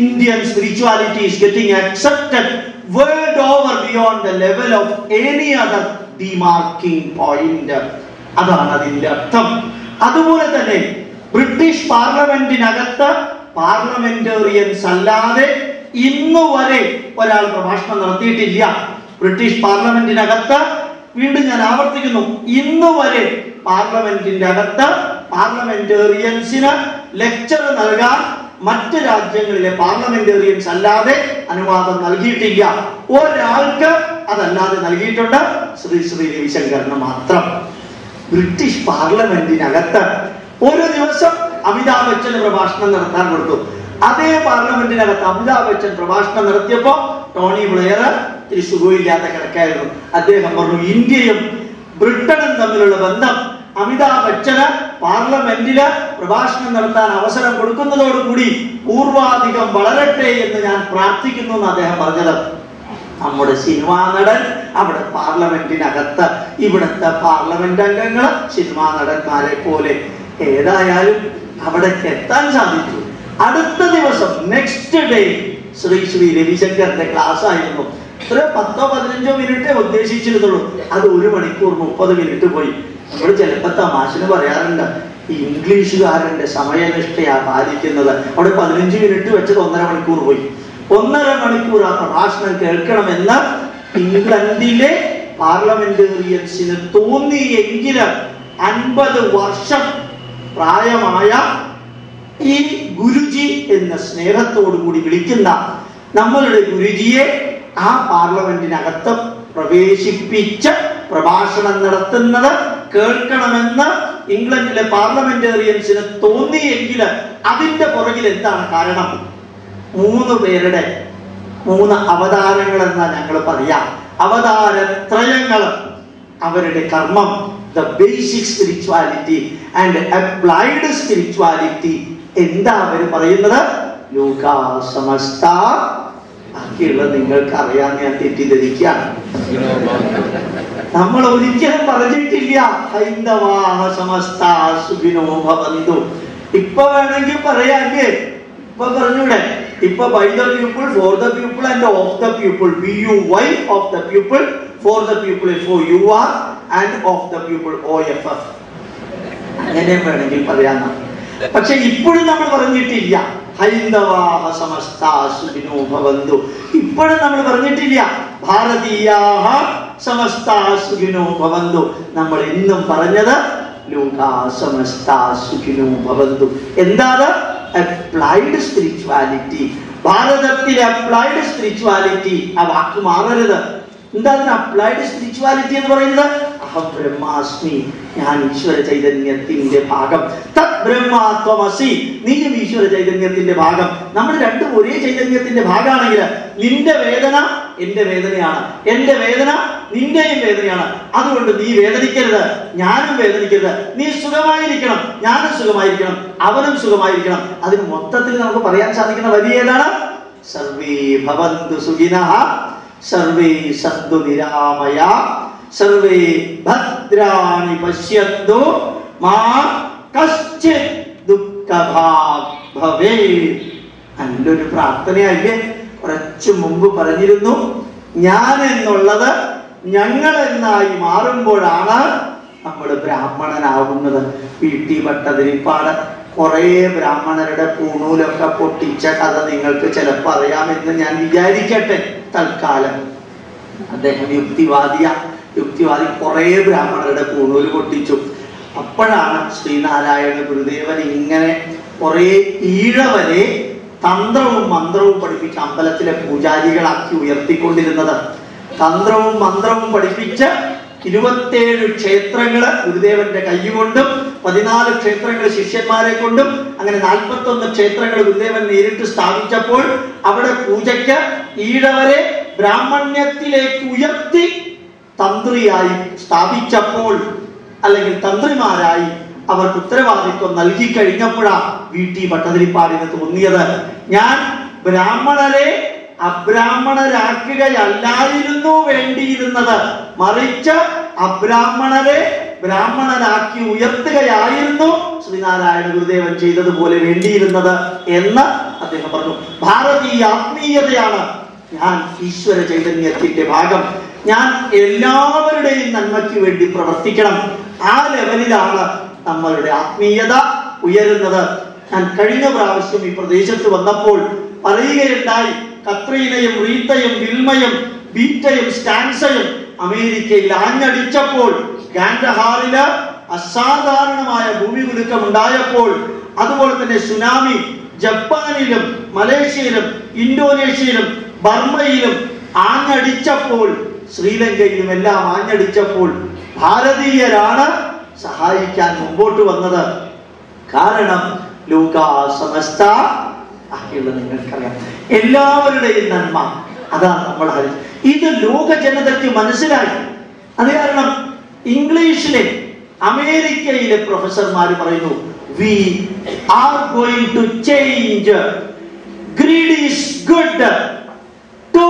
Indian spirituality is getting accepted world over beyond the level of any other demarking point അതാണ് അതിന്റെ അർത്ഥം. അതുപോലെ തന്നെ ബ്രിട്ടീഷ് പാർലമെന്റിനകത്ത് പാർലമെന്റേറിയൻസ് അല്ലാതെ ഇന്നു വരെ ഒരാൾ പ്രഭാഷണം നടത്തിയിട്ടില്ല. ബ്രിട്ടീഷ് പാർലമെന്റിനകത്ത് വീണ്ടും ഞാൻ ആവർത്തിക്കുന്നു. ഇന്നു വരെ പാർലമെന്റിന്റെ അകത്ത് പാർലമെന്റേറിയൻസിന് ലെക്ചർ നൽകാൻ മറ്റ് രാജ്യങ്ങളിലെ പാർലമെന്റേറിയൻസ് അല്ലാതെ അനുവാദം നൽകിയിട്ടില്ല. ഒരാൾക്ക് അതല്ലാതെ നൽകിയിട്ടുണ്ട് ശ്രീ ശ്രീ രവിശങ്കറിന് മാത്രം. ബ്രിട്ടീഷ് പാർലമെന്റിനകത്ത് ഒരു ദിവസം അമിതാഭ് ബച്ചൻ പ്രഭാഷണം നടത്താൻ കൊടുത്തു. അതേ പാർലമെന്റിനകത്ത് അമിതാഭ് ബച്ചൻ പ്രഭാഷണം നടത്തിയപ്പോ ടോണി ബ്ലെയർ ഇത്തിരി കിടക്കായിരുന്നു. അദ്ദേഹം പറഞ്ഞു ഇന്ത്യയും ബ്രിട്ടനും തമ്മിലുള്ള ബന്ധം അമിതാഭ് ബച്ചന് പാർലമെന്റിൽ പ്രഭാഷണം നടത്താൻ അവസരം കൊടുക്കുന്നതോടുകൂടി പൂർവാധികം വളരട്ടെ എന്ന് ഞാൻ പ്രാർത്ഥിക്കുന്നു എന്ന് അദ്ദേഹം പറഞ്ഞത്. നമ്മുടെ സിനിമാ നടൻ അവിടെ പാർലമെന്റിനകത്ത് ഇവിടുത്തെ പാർലമെന്റ് അംഗങ്ങൾ സിനിമാ നടന്മാരെ പോലെ ഏതായാലും അവിടേക്ക് എത്താൻ സാധിച്ചു. അടുത്ത ദിവസം നെക്സ്റ്റ് ഡേ ശ്രീ ശ്രീ രവിശങ്കറിന്റെ ക്ലാസ് ആയിരുന്നു. ഇത്ര പത്തോ പതിനഞ്ചോ മിനിറ്റേ ഉദ്ദേശിച്ചിരുന്നുള്ളൂ. അത് ഒരു മണിക്കൂർ മുപ്പത് മിനിറ്റ് പോയി. നമ്മൾ ചിലപ്പോ തമാശന് പറയാറുണ്ട്. ഇംഗ്ലീഷുകാരന്റെ സമയനിഷ്ഠയാ പാലിക്കുന്നത് അവിടെ പതിനഞ്ച് മിനിറ്റ് വെച്ചത് ഒന്നര മണിക്കൂർ പോയി. ഒന്നര മണിക്കൂർ ആ പ്രഭാഷണം കേൾക്കണമെന്ന് ഇംഗ്ലണ്ടിലെ പാർലമെന്റേറിയൻസിന് തോന്നിയെങ്കിലും അൻപത് വർഷം പ്രായമായ ഈ ഗുരുജി എന്ന സ്നേഹത്തോടു കൂടി വിളിക്കുന്ന നമ്മളുടെ ഗുരുജിയെ ആ പാർലമെന്റിനകത്ത് പ്രവേശിപ്പിച്ച് പ്രഭാഷണം നടത്തുന്നത് കേൾക്കണമെന്ന് ഇംഗ്ലണ്ടിലെ പാർലമെന്റേറിയൻസിന് തോന്നിയെങ്കിൽ അതിന്റെ പുറകിൽ എന്താണ് കാരണം? മൂന്ന് പേരുടെ മൂന്ന് അവതാരങ്ങൾ എന്നാ ഞങ്ങൾ പറയാം. അവതാരത്രയങ്ങൾ അവരുടെ കർമ്മം the basic spirituality and applied spirituality. എന്താ അവർ പറയുന്നത്? ലോകാ സമസ്ത ബാക്കിയുള്ളത് നിങ്ങൾക്ക് അറിയാൻ ഞാൻ തെറ്റിദ്ധരിക്കുകയാണ്. നമ്മൾ ഒരിക്കലും പറഞ്ഞിട്ടില്ല. ഹൈന്ദവാഹ സമസ്ത സുഖിനോ ഭവന്തു. ഇപ്പൊ വേണമെങ്കിൽ പറയാല്ലേ ഇപ്പൊ പറഞ്ഞൂടെ? ഇപ്പൊ by the people for the people and of the people B U Y of the people for the people for U R and of the people O F F അങ്ങനെ വേണമെങ്കിൽ പറയാന്നാണ് പക്ഷെ ഇപ്പോഴും നമ്മൾ പറഞ്ഞിട്ടില്ല ഹൈന്ദവാഹ സമസ്ത ഭവന്തു. ഇപ്പോഴും നമ്മൾ പറഞ്ഞിട്ടില്ല ഭാരതീയാഹ സമസ്ത ഭവന്തു. നമ്മൾ ഇന്നും പറഞ്ഞത് ലോകാ സമസ്ത സുഖിനോ ഭവന്തു. എന്താണ് അപ്ലൈഡ് സ്പിരിച്വാലിറ്റി ഭാരതത്തിലെ അപ്ലൈഡ് സ്പിരിച്വാലിറ്റി ആ വാക്ക് മാറരുത്. എന്താണ് അപ്ലൈഡ് സ്പിരിച്വാലിറ്റി എന്ന് പറയുന്നത്? അഹം ബ്രഹ്മാസ്മി ഞാൻ ഈശ്വര ചൈതന്യത്തിന്റെ ഭാഗം. തത് ബ്രഹ്മാത്വമസി. നീയും ഈശ്വര ചൈതന്യത്തിന്റെ ഭാഗം. നമ്മൾ രണ്ടും ഒരേ ചൈതന്യത്തിന്റെ ഭാഗമാണെങ്കിൽ നിന്റെ വേദന എന്റെ വേദനയാണ്. എന്റെ വേദന നിന്റെയും വേദനയാണ്. അതുകൊണ്ട് നീ വേദനിക്കരുത്. ഞാനും വേദനിക്കരുത്. നീ സുഖമായിരിക്കണം. ഞാനും സുഖമായിരിക്കണം. അവനും സുഖമായിരിക്കണം. അതിന് മൊത്തത്തിൽ നമുക്ക് പറയാൻ സാധിക്കുന്ന വലിയ ഏതാണ്? സർവേ ഭവന്തു സുഖിനഃ സർവേ സന്തു നിരാമയ സർവേ ഭദ്രാണി പശ്യന്തു മാ കശ്ചിത് ദുഃഖഭാഗ് ഭവേത് നല്ലൊരു പ്രാർത്ഥനയല്ലേ കുറച്ചു മുമ്പ് പറഞ്ഞിരുന്നു ഞാൻ എന്നുള്ളത് ഞങ്ങൾ എന്നായി മാറുമ്പോഴാണ് നമ്മൾ ബ്രാഹ്മണനാവുന്നത് വീട്ടിൽ ഭട്ടതിരിപ്പാട് കുറേ ബ്രാഹ്മണരുടെ പൂണൂലൊക്കെ പൊട്ടിച്ച കഥ നിങ്ങൾക്ക് ചിലപ്പോൾ അറിയാമെന്ന് ഞാൻ വിചാരിക്കട്ടെ തൽക്കാലം. അദ്ദേഹം യുക്തിവാദിയ. യുക്തിവാദി കുറേ ബ്രാഹ്മണരുടെ പൂണൂൽ പൊട്ടിച്ചു. അപ്പോഴാണ് ശ്രീനാരായണ ഗുരുദേവൻ ഇങ്ങനെ കുറേ ഈഴവരെ തന്ത്രവും മന്ത്രവും പഠിപ്പിച്ച് അമ്പലത്തിലെ പൂജാരികളാക്കി ഉയർത്തിക്കൊണ്ടിരുന്നത്. തന്ത്രവും മന്ത്രവും പഠിപ്പിച്ച് ഇരുപത്തേഴ് ക്ഷേത്രങ്ങൾ ഗുരുദേവന്റെ കൈകൊണ്ടും പതിനാല് ക്ഷേത്രങ്ങൾ ശിഷ്യന്മാരെ കൊണ്ടും അങ്ങനെ നാൽപ്പത്തൊന്ന് ക്ഷേത്രങ്ങൾ ഗുരുദേവൻ നേരിട്ട് സ്ഥാപിച്ചപ്പോൾ അവിടെ പൂജയ്ക്ക് ഈഴവരെ ബ്രാഹ്മണ്യത്തിലേക്ക് ഉയർത്തി തന്ത്രിയായി സ്ഥാപിച്ചപ്പോൾ അല്ലെങ്കിൽ തന്ത്രിമാരായി അവർക്ക് ഉത്തരവാദിത്വം നൽകി കഴിഞ്ഞപ്പോഴാണ് വി ടി ഭട്ടതിരിപ്പാടിന് തോന്നിയത്. ഞാൻ ബ്രാഹ്മണരെ അബ്രാഹ്മണരാക്കുകയല്ലായിരുന്നു വേണ്ടിയിരുന്നത്. മറിച്ച് അബ്രാഹ്മണരെ ബ്രാഹ്മണനാക്കി ഉയർത്തുകയായിരുന്നു ശ്രീനാരായണ ഗുരുദേവൻ ചെയ്തതുപോലെ വേണ്ടിയിരുന്നത് എന്ന് അദ്ദേഹം പറഞ്ഞു. ഭാരതീയ ആത്മീയതയാണ്. ഞാൻ ഈശ്വര ചൈതന്യത്തിന്റെ ഭാഗം. ഞാൻ എല്ലാവരുടെയും നന്മയ്ക്ക് വേണ്ടി പ്രവർത്തിക്കണം. ആ ലെവലിലാണ് നമ്മളുടെ ആത്മീയത ഉയരുന്നത്. ഞാൻ കഴിഞ്ഞ പ്രാവശ്യം ഈ പ്രദേശത്ത് വന്നപ്പോൾ പറയുകയുണ്ടായി കത്രീനയും റീത്തയും വിൽമയും ബീറ്റയും സ്റ്റാൻസയും അമേരിക്കയിൽ ആഞ്ഞടിച്ചപ്പോൾ ഗാൻഡഹാറിൽ അസാധാരണമായ ഭൂമി കുലുക്കം ഉണ്ടായപ്പോൾ അതുപോലെ തന്നെ സുനാമി ജപ്പാനിലും മലേഷ്യയിലും ഇന്തോനേഷ്യയിലും ബർമയിലും ആഞ്ഞടിച്ചപ്പോൾ ശ്രീലങ്കയിലും എല്ലാം ആഞ്ഞടിച്ചപ്പോൾ ഭാരതീയരാണ് സഹായിക്കാൻ മുമ്പോട്ട് വന്നത്. കാരണം ലോക സമസ്ത ബാക്കിയുള്ള നിങ്ങൾക്കറിയാം. എല്ലാവരുടെയും നന്മ. അതാണ് നമ്മൾ ഇത് ലോക ജനതയ്ക്ക് മനസ്സിലായി. അത് കാരണം ഇംഗ്ലീഷിലെ അമേരിക്കയിലെ പ്രൊഫസർമാർ പറയുന്നു we are going to change greed is good to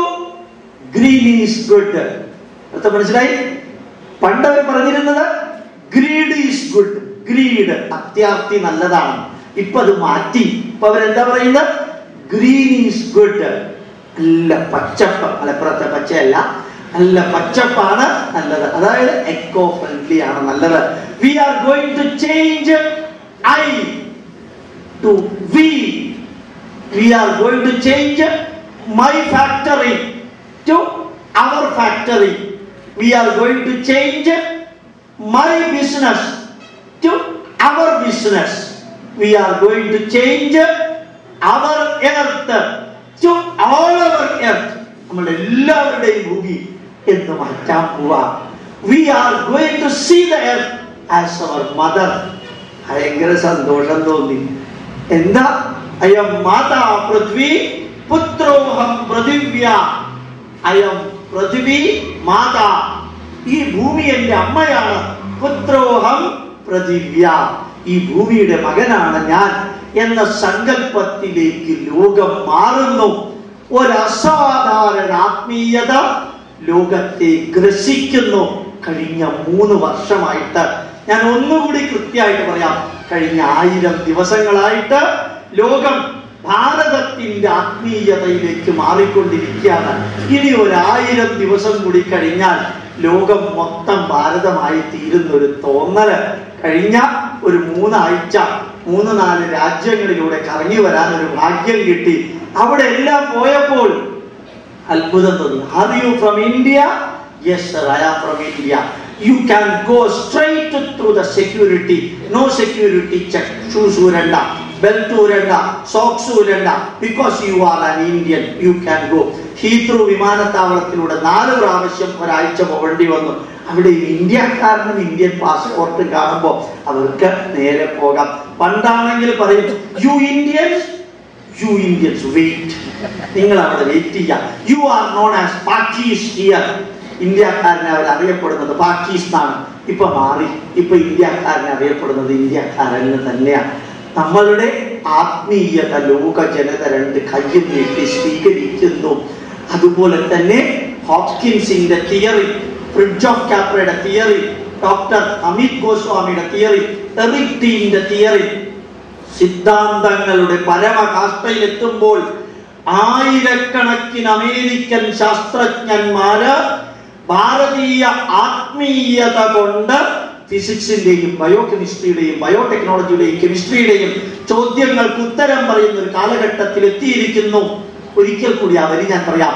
green is good അർത്ഥം മനസ്സിലായി? പണ്ട് പറഞ്ഞിരുന്നത് ഗ്രീഡ് ഈസ് ഗുഡ് ഗ്രീഡ് അത്യാർത്തി നല്ലതാണ്. ഇപ്പൊ അത് മാറ്റി. ഇപ്പൊ അവരെന്താ പറയുന്നത്? ഗ്രീൻ ഈസ് ഗുഡ് നല്ല പച്ചപ്പ്. മലപ്പുറത്തെ പച്ചയല്ല. നല്ല പച്ചപ്പാണ് നല്ലത്. അതായത് എക്കോ ഫ്രണ്ട്ലി ആണ് നല്ലത്. We are going to change I to we we are going to change my factory to our factory we are going to change my business to our business. We are going to change our earth to all our earth. നമ്മുടെ എല്ലാവരുടെയും ഭൂമി എന്ന് മാറ്റാൻ പോവാ. We are going to see the earth as our mother ഭയങ്കര സന്തോഷം തോന്നി. എന്താ? അയം മാതാ പൃഥ്വി പുത്രോഹം പൃഥിവ്യ. അയം പൃഥ്വി മാതാ. ഈ ഭൂമി എന്റെ അമ്മയാണ് പുത്രോഹം പൃഥിവ്യ. ഈ ഭൂമിയുടെ മകനാണ് ഞാൻ എന്ന സങ്കല്പത്തിലേക്ക് ലോകം മാറുന്നു. ഒരു അസാധാരണ ആത്മീയത ലോകത്തെ ഗ്രസിക്കുന്നു. കഴിഞ്ഞ മൂന്ന് വർഷമായിട്ട് ഞാൻ ഒന്നുകൂടി കൃത്യമായിട്ട് പറയാം. കഴിഞ്ഞ ആയിരം ദിവസങ്ങളായിട്ട് ലോകം ഭാരതത്തിന്റെ ആത്മീയതയിലേക്ക് മാറിക്കൊണ്ടിരിക്കുകയാണ്. ഇനി ഒരായിരം ദിവസം കൂടി കഴിഞ്ഞാൽ ലോകം മൊത്തം ഭാരതമായി തീരുന്ന ഒരു തോന്നൽ. കഴിഞ്ഞ ഒരു മൂന്നാഴ്ച മൂന്ന് നാല് രാജ്യങ്ങളിലൂടെ കറങ്ങി വരാൻ ഒരു ഭാഗ്യം കിട്ടി. അവിടെ എല്ലാം പോയപ്പോൾ അത്ഭുതം തോന്നി. You from India yes from India you can go straight through the security no security check shoes ഊരണ്ട belt ഊരണ്ട socks ഊരണ്ട. Because you are an Indian you can go Heathrow വിമാനത്താവളത്തിലൂടെ നാല് പ്രാവശ്യം ഒരാഴ്ച പോകേണ്ടി വന്നു. അവിടെ ഇന്ത്യക്കാരനും ഇന്ത്യൻ പാസ്പോർട്ട് കാണുമ്പോൾ അവർക്ക് നേരെ പോകാം. പണ്ടാണെങ്കിൽ പറയും you Indians you Indians wait നിങ്ങൾ അവിടെ വെയിറ്റ് ചെയ്യാം. യു ആർ നോൺ ആസ് പാക്കിസ്റ്റിയർ ഇന്ത്യക്കാരനെ അവർ അറിയപ്പെടുന്നത് പാകിസ്ഥാൻ ഇപ്പൊ മാറി. ഇപ്പൊ ഇന്ത്യക്കാരനെ അറിയപ്പെടുന്നത് ഇന്ത്യക്കാരന് തന്നെയാണ്. നമ്മളുടെ ആത്മീയത ലോക ജനത രണ്ട് കയ്യും നീട്ടി സ്വീകരിക്കുന്നു. അതുപോലെ തന്നെ ഹോപ്കിൻസിന്റെ തിയറി ഫ്രിഡ്ജ് ഓഫ് കാപ്രയുടെ തിയറി ഡോക്ടർ അമിത് ഗോസ്വാമിയുടെ തിയറി എറിക് ടീന്റെ തിയറി സിദ്ധാന്തങ്ങളുടെ പരമകാഷ്ടയിലെത്തുമ്പോൾ ആയിരക്കണക്കിന് അമേരിക്കൻ ശാസ്ത്രജ്ഞന്മാര് ഭാരതീയ ആത്മീയത കൊണ്ട് ഫിസിക്സിന്റെയും ബയോ കെമിസ്ട്രിയുടെയും ബയോടെക്നോളജിയുടെയും കെമിസ്ട്രിയുടെയും ചോദ്യങ്ങൾക്ക് ഉത്തരം പറയുന്ന ഒരു കാലഘട്ടത്തിൽ എത്തിയിരിക്കുന്നു ഒരിക്കൽ കൂടി ആ വരി ഞാൻ പറയാം.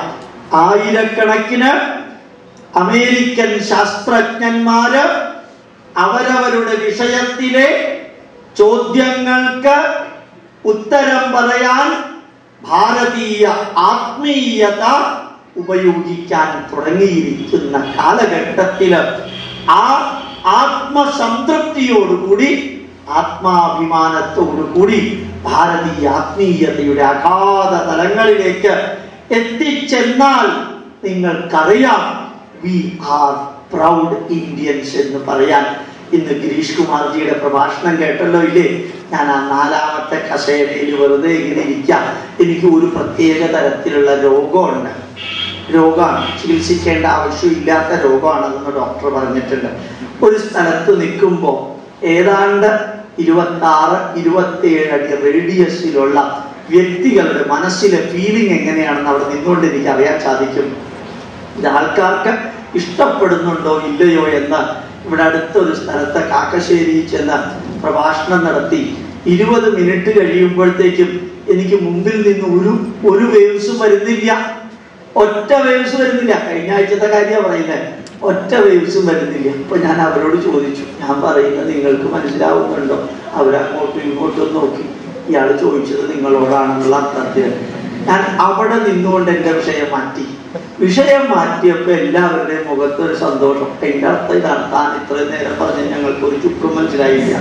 ആയിരക്കണക്കിന് അമേരിക്കൻ ശാസ്ത്രജ്ഞന്മാര് അവരവരുടെ വിഷയത്തിലെ ചോദ്യങ്ങൾക്ക് ഉത്തരം പറയാൻ ഭാരതീയ ആത്മീയത ഉപയോഗിക്കാൻ തുടങ്ങിയിരിക്കുന്ന കാലഘട്ടത്തിൽ ആ ആത്മസംതൃപ്തിയോടുകൂടി ആത്മാഭിമാനത്തോടുകൂടി ഭാരതീയ ആത്മീയതയുടെ അഗാധ തലങ്ങളിലേക്ക് എത്തിച്ചെന്നാൽ നിങ്ങൾക്കറിയാം വി ആർ പ്രൗഡ് ഇന്ത്യൻസ് എന്ന് പറയാൻ ഇന്ന് ഗിരീഷ് കുമാർജിയുടെ പ്രഭാഷണം കേട്ടല്ലോ ഇല്ലേ? ഞാൻ ആ നാലാമത്തെ കസേരയിൽ വെറുതെ ഇങ്ങനെ ഇരിക്കാം. എനിക്ക് ഒരു പ്രത്യേക തരത്തിലുള്ള രോഗമുണ്ട്. രോഗമാണ്. ചികിത്സിക്കേണ്ട ആവശ്യമില്ലാത്ത രോഗമാണെന്ന് ഡോക്ടർ പറഞ്ഞിട്ടുണ്ട്. ഒരു സ്ഥലത്ത് നിൽക്കുമ്പോൾ ഏതാണ്ട് ഇരുപത്തി ആറ് ഇരുപത്തി ഏഴ് അടി റേഡിയസിലുള്ള വ്യക്തികളുടെ മനസ്സിലെ ഫീലിംഗ് എങ്ങനെയാണെന്ന് അവിടെ നിന്നുകൊണ്ട് എനിക്ക് അറിയാൻ സാധിക്കും. ഇത് ആൾക്കാർക്ക് ഇഷ്ടപ്പെടുന്നുണ്ടോ ഇല്ലയോ എന്ന് ഇവിടെ അടുത്തൊരു സ്ഥലത്ത് കാക്കശ്ശേരി ചെന്ന് പ്രഭാഷണം നടത്തി. ഇരുപത് മിനിറ്റ് കഴിയുമ്പോഴത്തേക്കും എനിക്ക് മുമ്പിൽ നിന്ന് ഒരു ഒരു വേവ്സും വരുന്നില്ല. ഒറ്റ വേവ്സ് വരുന്നില്ല. കഴിഞ്ഞ ആഴ്ചത്തെ കാര്യമാണ് പറയുന്നത്. ഒറ്റ വേവ്സും വരുന്നില്ല. അപ്പൊ ഞാൻ അവരോട് ചോദിച്ചു. ഞാൻ പറയുന്നത് നിങ്ങൾക്ക് മനസ്സിലാവുന്നുണ്ടോ? അവരങ്ങോട്ടും ഇങ്ങോട്ടും നോക്കി. ഇയാൾ ചോദിച്ചത് നിങ്ങളോടാണെന്നുള്ള അർത്ഥത്തിൽ. ഞാൻ അവിടെ നിന്നുകൊണ്ട് എന്റെ വിഷയം മാറ്റി. വിഷയം മാറ്റിയപ്പോൾ എല്ലാവരുടെയും മുഖത്ത് ഒരു സന്തോഷം. എന്റെ അർത്ഥം ഇതാണ്. ഇത്രയും നേരം പറഞ്ഞ് ഞങ്ങൾക്ക് ഒരു ചുക്കും മനസ്സിലായില്ല.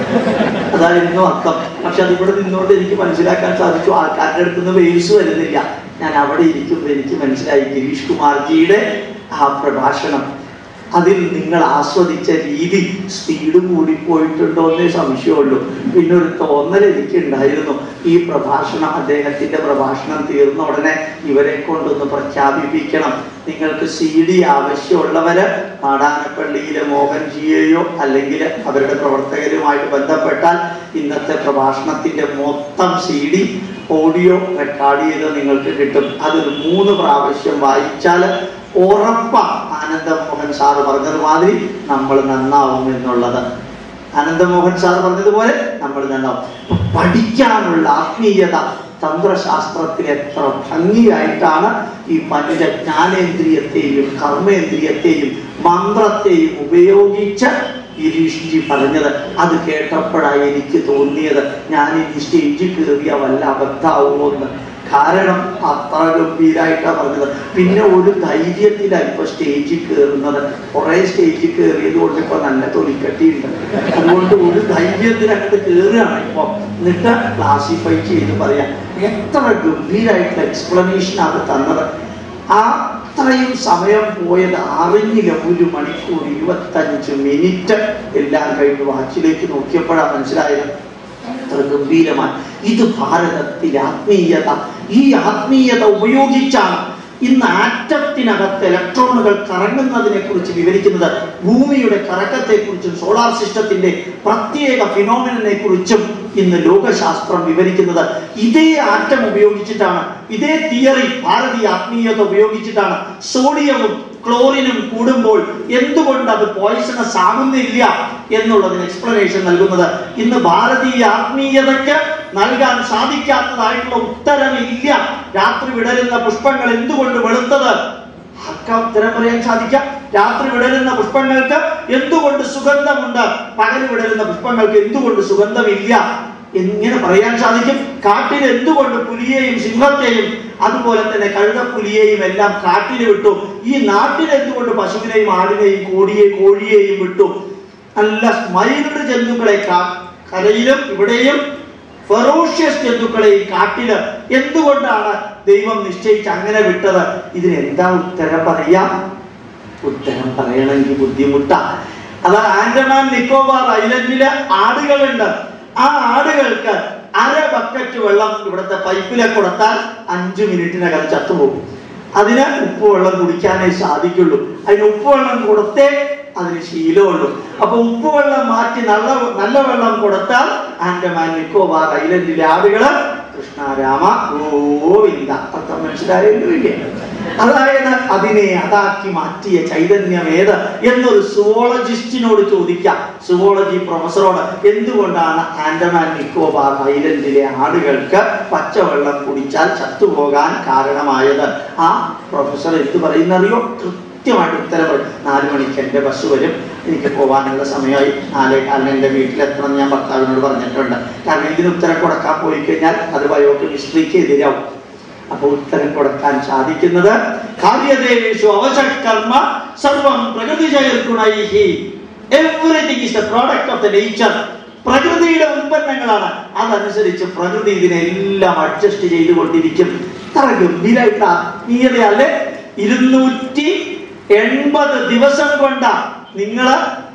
അതായിരുന്നു അർത്ഥം. പക്ഷെ അതിവിടെ നിന്നുകൊണ്ട് എനിക്ക് മനസ്സിലാക്കാൻ സാധിച്ചു. ആൾക്കാരുടെ അടുത്ത് നിന്ന് വെയിസ് വരുന്നില്ല. ഞാൻ അവിടെ ഇരിക്കുമ്പോൾ എനിക്ക് മനസ്സിലായി. ഗിരീഷ് കുമാർജിയുടെ ആ പ്രഭാഷണം. അതിൽ നിങ്ങൾ ആസ്വദിച്ച രീതി സ്പീഡ് കൂടിപ്പോയിട്ടുണ്ടോ എന്നേ സംശയമുള്ളൂ. പിന്നെ ഒരു തോന്നൽ എനിക്കുണ്ടായിരുന്നു. ഈ പ്രഭാഷണം അദ്ദേഹത്തിന്റെ പ്രഭാഷണം തീർന്ന ഉടനെ ഇവരെ കൊണ്ടൊന്ന് പ്രഖ്യാപിപ്പിക്കണം. നിങ്ങൾക്ക് സി ഡി ആവശ്യമുള്ളവര് മാടാനപ്പള്ളിയിലെ മോഹൻജിയെയോ അല്ലെങ്കിൽ അവരുടെ പ്രവർത്തകരുമായിട്ട് ബന്ധപ്പെട്ടാൽ ഇന്നത്തെ പ്രഭാഷണത്തിന്റെ മൊത്തം സി ഡി ഓഡിയോ റെക്കോർഡ് ചെയ്ത് നിങ്ങൾക്ക് കിട്ടും. അതൊരു മൂന്ന് പ്രാവശ്യം വായിച്ചാൽ ഉറപ്പ ആനന്ദമോഹൻ സാറ് പറഞ്ഞതുമാതിരി നമ്മൾ നന്നാവും എന്നുള്ളത്. ആനന്ദമോഹൻ സാർ പറഞ്ഞതുപോലെ നമ്മൾ നന്നാവും. പഠിക്കാനുള്ള ആത്മീയത തന്ത്രശാസ്ത്രത്തിൽ എത്ര ഭംഗിയായിട്ടാണ് ഈ പഞ്ച ജ്ഞാനേന്ദ്രിയത്തെയും കർമ്മേന്ദ്രിയത്തെയും മന്ത്രത്തെയും ഉപയോഗിച്ച് ഗിരീഷ്ജി പറഞ്ഞത്. അത് കേട്ടപ്പോഴാണ് എനിക്ക് തോന്നിയത് ഞാൻ ഇനി സ്റ്റേജിൽ കയറിയ വല്ല അബദ്ധാവുമോ എന്ന്? കാരണം അത്ര ഗംഭീരായിട്ടാണ് പറഞ്ഞത്. പിന്നെ ഒരു ധൈര്യത്തിൽ ഇപ്പൊ സ്റ്റേജിൽ കയറുന്നത് കുറെ സ്റ്റേജിൽ കയറിയത് കൊണ്ട് ഇപ്പൊ നല്ല തൊലിക്കട്ടിയുണ്ട്. അതുകൊണ്ട് ഒരു ധൈര്യത്തിനകത്ത് കയറുകയാണ് ഇപ്പൊ. എന്നിട്ട് ക്ലാസിഫൈ ചെയ്ത് പറയാം. എത്ര ഗംഭീരായിട്ടുള്ള എക്സ്പ്ലനേഷൻ ആണ് തന്നത്. ആ അത്രയും സമയം പോയത് അറിഞ്ഞില്ല. ഒരു മണിക്കൂർ ഇരുപത്തഞ്ച് മിനിറ്റ് എല്ലാം കഴിഞ്ഞ് വാച്ചിലേക്ക് നോക്കിയപ്പോഴാണ് മനസ്സിലായത്. അത്ര ഗംഭീരമാണ്. ഇത് ഭാരതത്തിലെ ആത്മീയത. ഈ ആത്മീയത ഉപയോഗിച്ചാണ് ഇന്ന് ആറ്റത്തിനകത്ത് ഇലക്ട്രോണുകൾ കറങ്ങുന്നതിനെ കുറിച്ച് വിവരിക്കുന്നത്. ഭൂമിയുടെ കറക്കത്തെക്കുറിച്ചും സോളാർ സിസ്റ്റത്തിന്റെ പ്രത്യേക ഫിനോമിനെ കുറിച്ചും ഇന്ന് ലോകശാസ്ത്രം വിവരിക്കുന്നത്. ഇതേ ആറ്റം ഉപയോഗിച്ചിട്ടാണ് ഇതേ തിയറി ഭാരതീയ ആത്മീയത ഉപയോഗിച്ചിട്ടാണ് സോഡിയവും ക്ലോറിനും കൂടുമ്പോൾ എന്തുകൊണ്ട് അത് പോയിസണസ് ആകുന്നില്ല എന്നുള്ളതിന് എക്സ്പ്ലനേഷൻ നൽകുന്നത്? ഇന്ന് ഭാരതീയ ആത്മീയതയ്ക്ക് നൽകാൻ സാധിക്കാത്തതായിട്ടുള്ള ഉത്തരമില്ല. രാത്രി വിടരുന്ന പുഷ്പങ്ങൾ എന്തുകൊണ്ട് വെളുത്തത്? ഉത്തരം പറയാൻ സാധിക്കാം രാത്രി വിടരുന്ന പുഷ്പങ്ങൾക്ക് എന്തുകൊണ്ട് സുഗന്ധമുണ്ട്? പകൽ വിടരുന്ന പുഷ്പങ്ങൾക്ക് എന്തുകൊണ്ട് സുഗന്ധമില്ല? എങ്ങനെ പറയാൻ സാധിക്കും. കാട്ടിൽ എന്തുകൊണ്ട് പുലിയെയും സിംഹത്തെയും അതുപോലെ തന്നെ കഴുതപ്പുലിയെയും എല്ലാം കാട്ടിൽ വിട്ടു? ഈ നാട്ടിൽ എന്തുകൊണ്ട് പശുവിനെയും ആടിനെയും കോടിയെ കോഴിയെയും വിട്ടു? നല്ല മൈൽഡ് ജന്തുക്കളെ കരയിലും ഇവിടെയും ഫെറോഷ്യസ് ജന്തുക്കളെ ഈ കാട്ടിൽ എന്തുകൊണ്ടാണ് ദൈവം നിശ്ചയിച്ച് അങ്ങനെ വിട്ടത്? ഇതിന് എന്താ ഉത്തരം പറയാം? ഉത്തരം പറയണമെങ്കിൽ ബുദ്ധിമുട്ടാ. അതാ ആൻഡമാൻ നിക്കോബാർ ഐലൻഡിലെ ആടുകളുണ്ട്. ആ ആടുകൾക്ക് അര ബക്കറ്റ് വെള്ളം ഇവിടുത്തെ പൈപ്പിലെ കൊടുത്താൽ അഞ്ചു മിനിറ്റിനകം ചത്തുപോകും. അതിന് ഉപ്പ് വെള്ളം കുടിക്കാനേ സാധിക്കുള്ളൂ. അതിന് ഉപ്പ് വെള്ളം കൊടുത്തേ അതിന് ശീലമുള്ളൂ. അപ്പൊ ഉപ്പ് വെള്ളം മാറ്റി നല്ല നല്ല വെള്ളം കൊടുത്താൽ ആൻഡമാൻ നിക്കോബാർ ഐലൻഡിലെ ആടുകൾ കൃഷ്ണ രാമ ഗോവിന്ദ. അർത്ഥം മനസ്സിലായല്ലോ ഇല്ലേ അതായത് അതിനെ അതാക്കി മാറ്റിയ ചൈതന്യം ഏത് എന്നൊരു സുവോളജിസ്റ്റിനോട് ചോദിക്കാം. സുവോളജി പ്രൊഫസറോട് എന്തുകൊണ്ടാണ് ആൻഡമാൻ നിക്കോബാർ ഐലൻഡിലെ ആടുകൾക്ക് പച്ചവെള്ളം കുടിച്ചാൽ ചത്തുപോകാൻ കാരണമായത്? ആ പ്രൊഫസർ എന്ത് പറയുന്നറിയോ? കൃത്യമായിട്ട് ഉത്തരം പറയും. മണിക്ക് എന്റെ ബസ് വരും. എനിക്ക് പോകാനുള്ള സമയമായി. നാലേ കാലിന് എന്റെ വീട്ടിലെത്തണം ഞാൻ ഭർത്താവിനോട് പറഞ്ഞിട്ടുണ്ട്. കാരണം ഇതിന് ഉത്തരം കൊടുക്കാൻ പോയി കഴിഞ്ഞാൽ അത് ബയോകെമിസ്ട്രിക്ക് എതിരാവും. അപ്പൊ ഉത്തരം കൊടുക്കാൻ സാധിക്കുന്നത്. അവശകർമ്മ സർവം പ്രകൃതി everything is the product of the nature പ്രകൃതിയുടെ ഉൽപ്പന്നങ്ങളാണ്. അതനുസരിച്ച് പ്രകൃതി ഇതിനെല്ലാം അഡ്ജസ്റ്റ് ചെയ്തുകൊണ്ടിരിക്കും. അത്ര ഗംഭീരായിട്ട് ആത്മീയതയല്ലേ ഇരുന്നൂറ്റി എൺപത് ദിവസം കൊണ്ടാ നിങ്ങൾ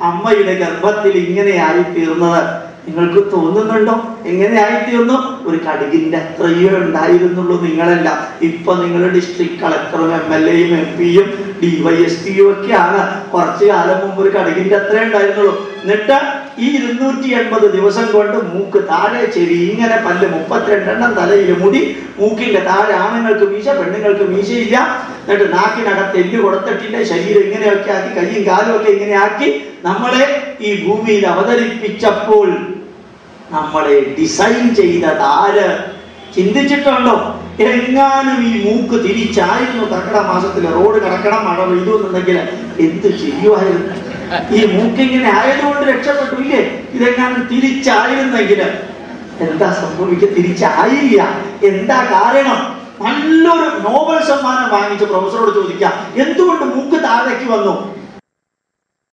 അമ്മയുടെ ഗർഭത്തിൽ ഇങ്ങനെയായി തീർന്നത് നിങ്ങൾക്ക് തോന്നുന്നുണ്ടോ? എങ്ങനെയായി തീർന്നു ഒരു കടുകിന്റെ അത്രയേ ഉണ്ടായിരുന്നുള്ളൂ നിങ്ങളെല്ലാം. ഇപ്പൊ നിങ്ങൾ ഡിസ്ട്രിക്ട് കളക്ടറും എം എൽ എയും എം പിയും ഡിവൈഎസ്പിയും ഒക്കെയാണ്. കുറച്ചു കാലം മുമ്പ് ഒരു കടുകിന്റെ അത്രേ ഉണ്ടായിരുന്നുള്ളൂ. എന്നിട്ട് ഈ ഇരുന്നൂറ്റി എൺപത് ദിവസം കൊണ്ട് മൂക്ക് താഴെ ചെവി ഇങ്ങനെ പല്ല് മുപ്പത്തിരണ്ടെണ്ണം തലയിൽ മുടി മൂക്കിന്റെ താഴെ ആണുങ്ങൾക്ക് മീശ പെണ്ണുങ്ങൾക്ക് മീശയില്ല. എന്നിട്ട് നാക്കിനകത്ത് എല്ല് കൊടുത്തിട്ടില്ല. ശരീരം ഇങ്ങനെയൊക്കെ ആക്കി കൈയും കാലും ഒക്കെ ഇങ്ങനെ ആക്കി നമ്മളെ ഈ ഭൂമിയിൽ അവതരിപ്പിച്ചപ്പോൾ നമ്മളെ ഡിസൈൻ ചെയ്ത ആര്? ചിന്തിച്ചിട്ടുണ്ടോ? എങ്ങാനും ഈ മൂക്ക് തിരിച്ചായിരുന്നു തക്കട മാസത്തിൽ റോഡ് കിടക്കണം മഴ പെയ്തു എന്നുണ്ടെങ്കിൽ എന്ത് ചെയ്യുമായിരുന്നു ഈ മൂക്ക് ഇങ്ങനെ ആയതുകൊണ്ട് രക്ഷപ്പെട്ടു ഇല്ലേ ഇതെങ്ങാനും തിരിച്ചായിരുന്നെങ്കിൽ എന്താ സംഭവിക്കുക? തിരിച്ചായില്ല. എന്താ കാരണം? നല്ലൊരു നോബൽ സമ്മാനം വാങ്ങിച്ച് പ്രൊഫസറോട് ചോദിക്കാം. എന്തുകൊണ്ട് മൂക്ക് താഴേക്ക് വന്നു?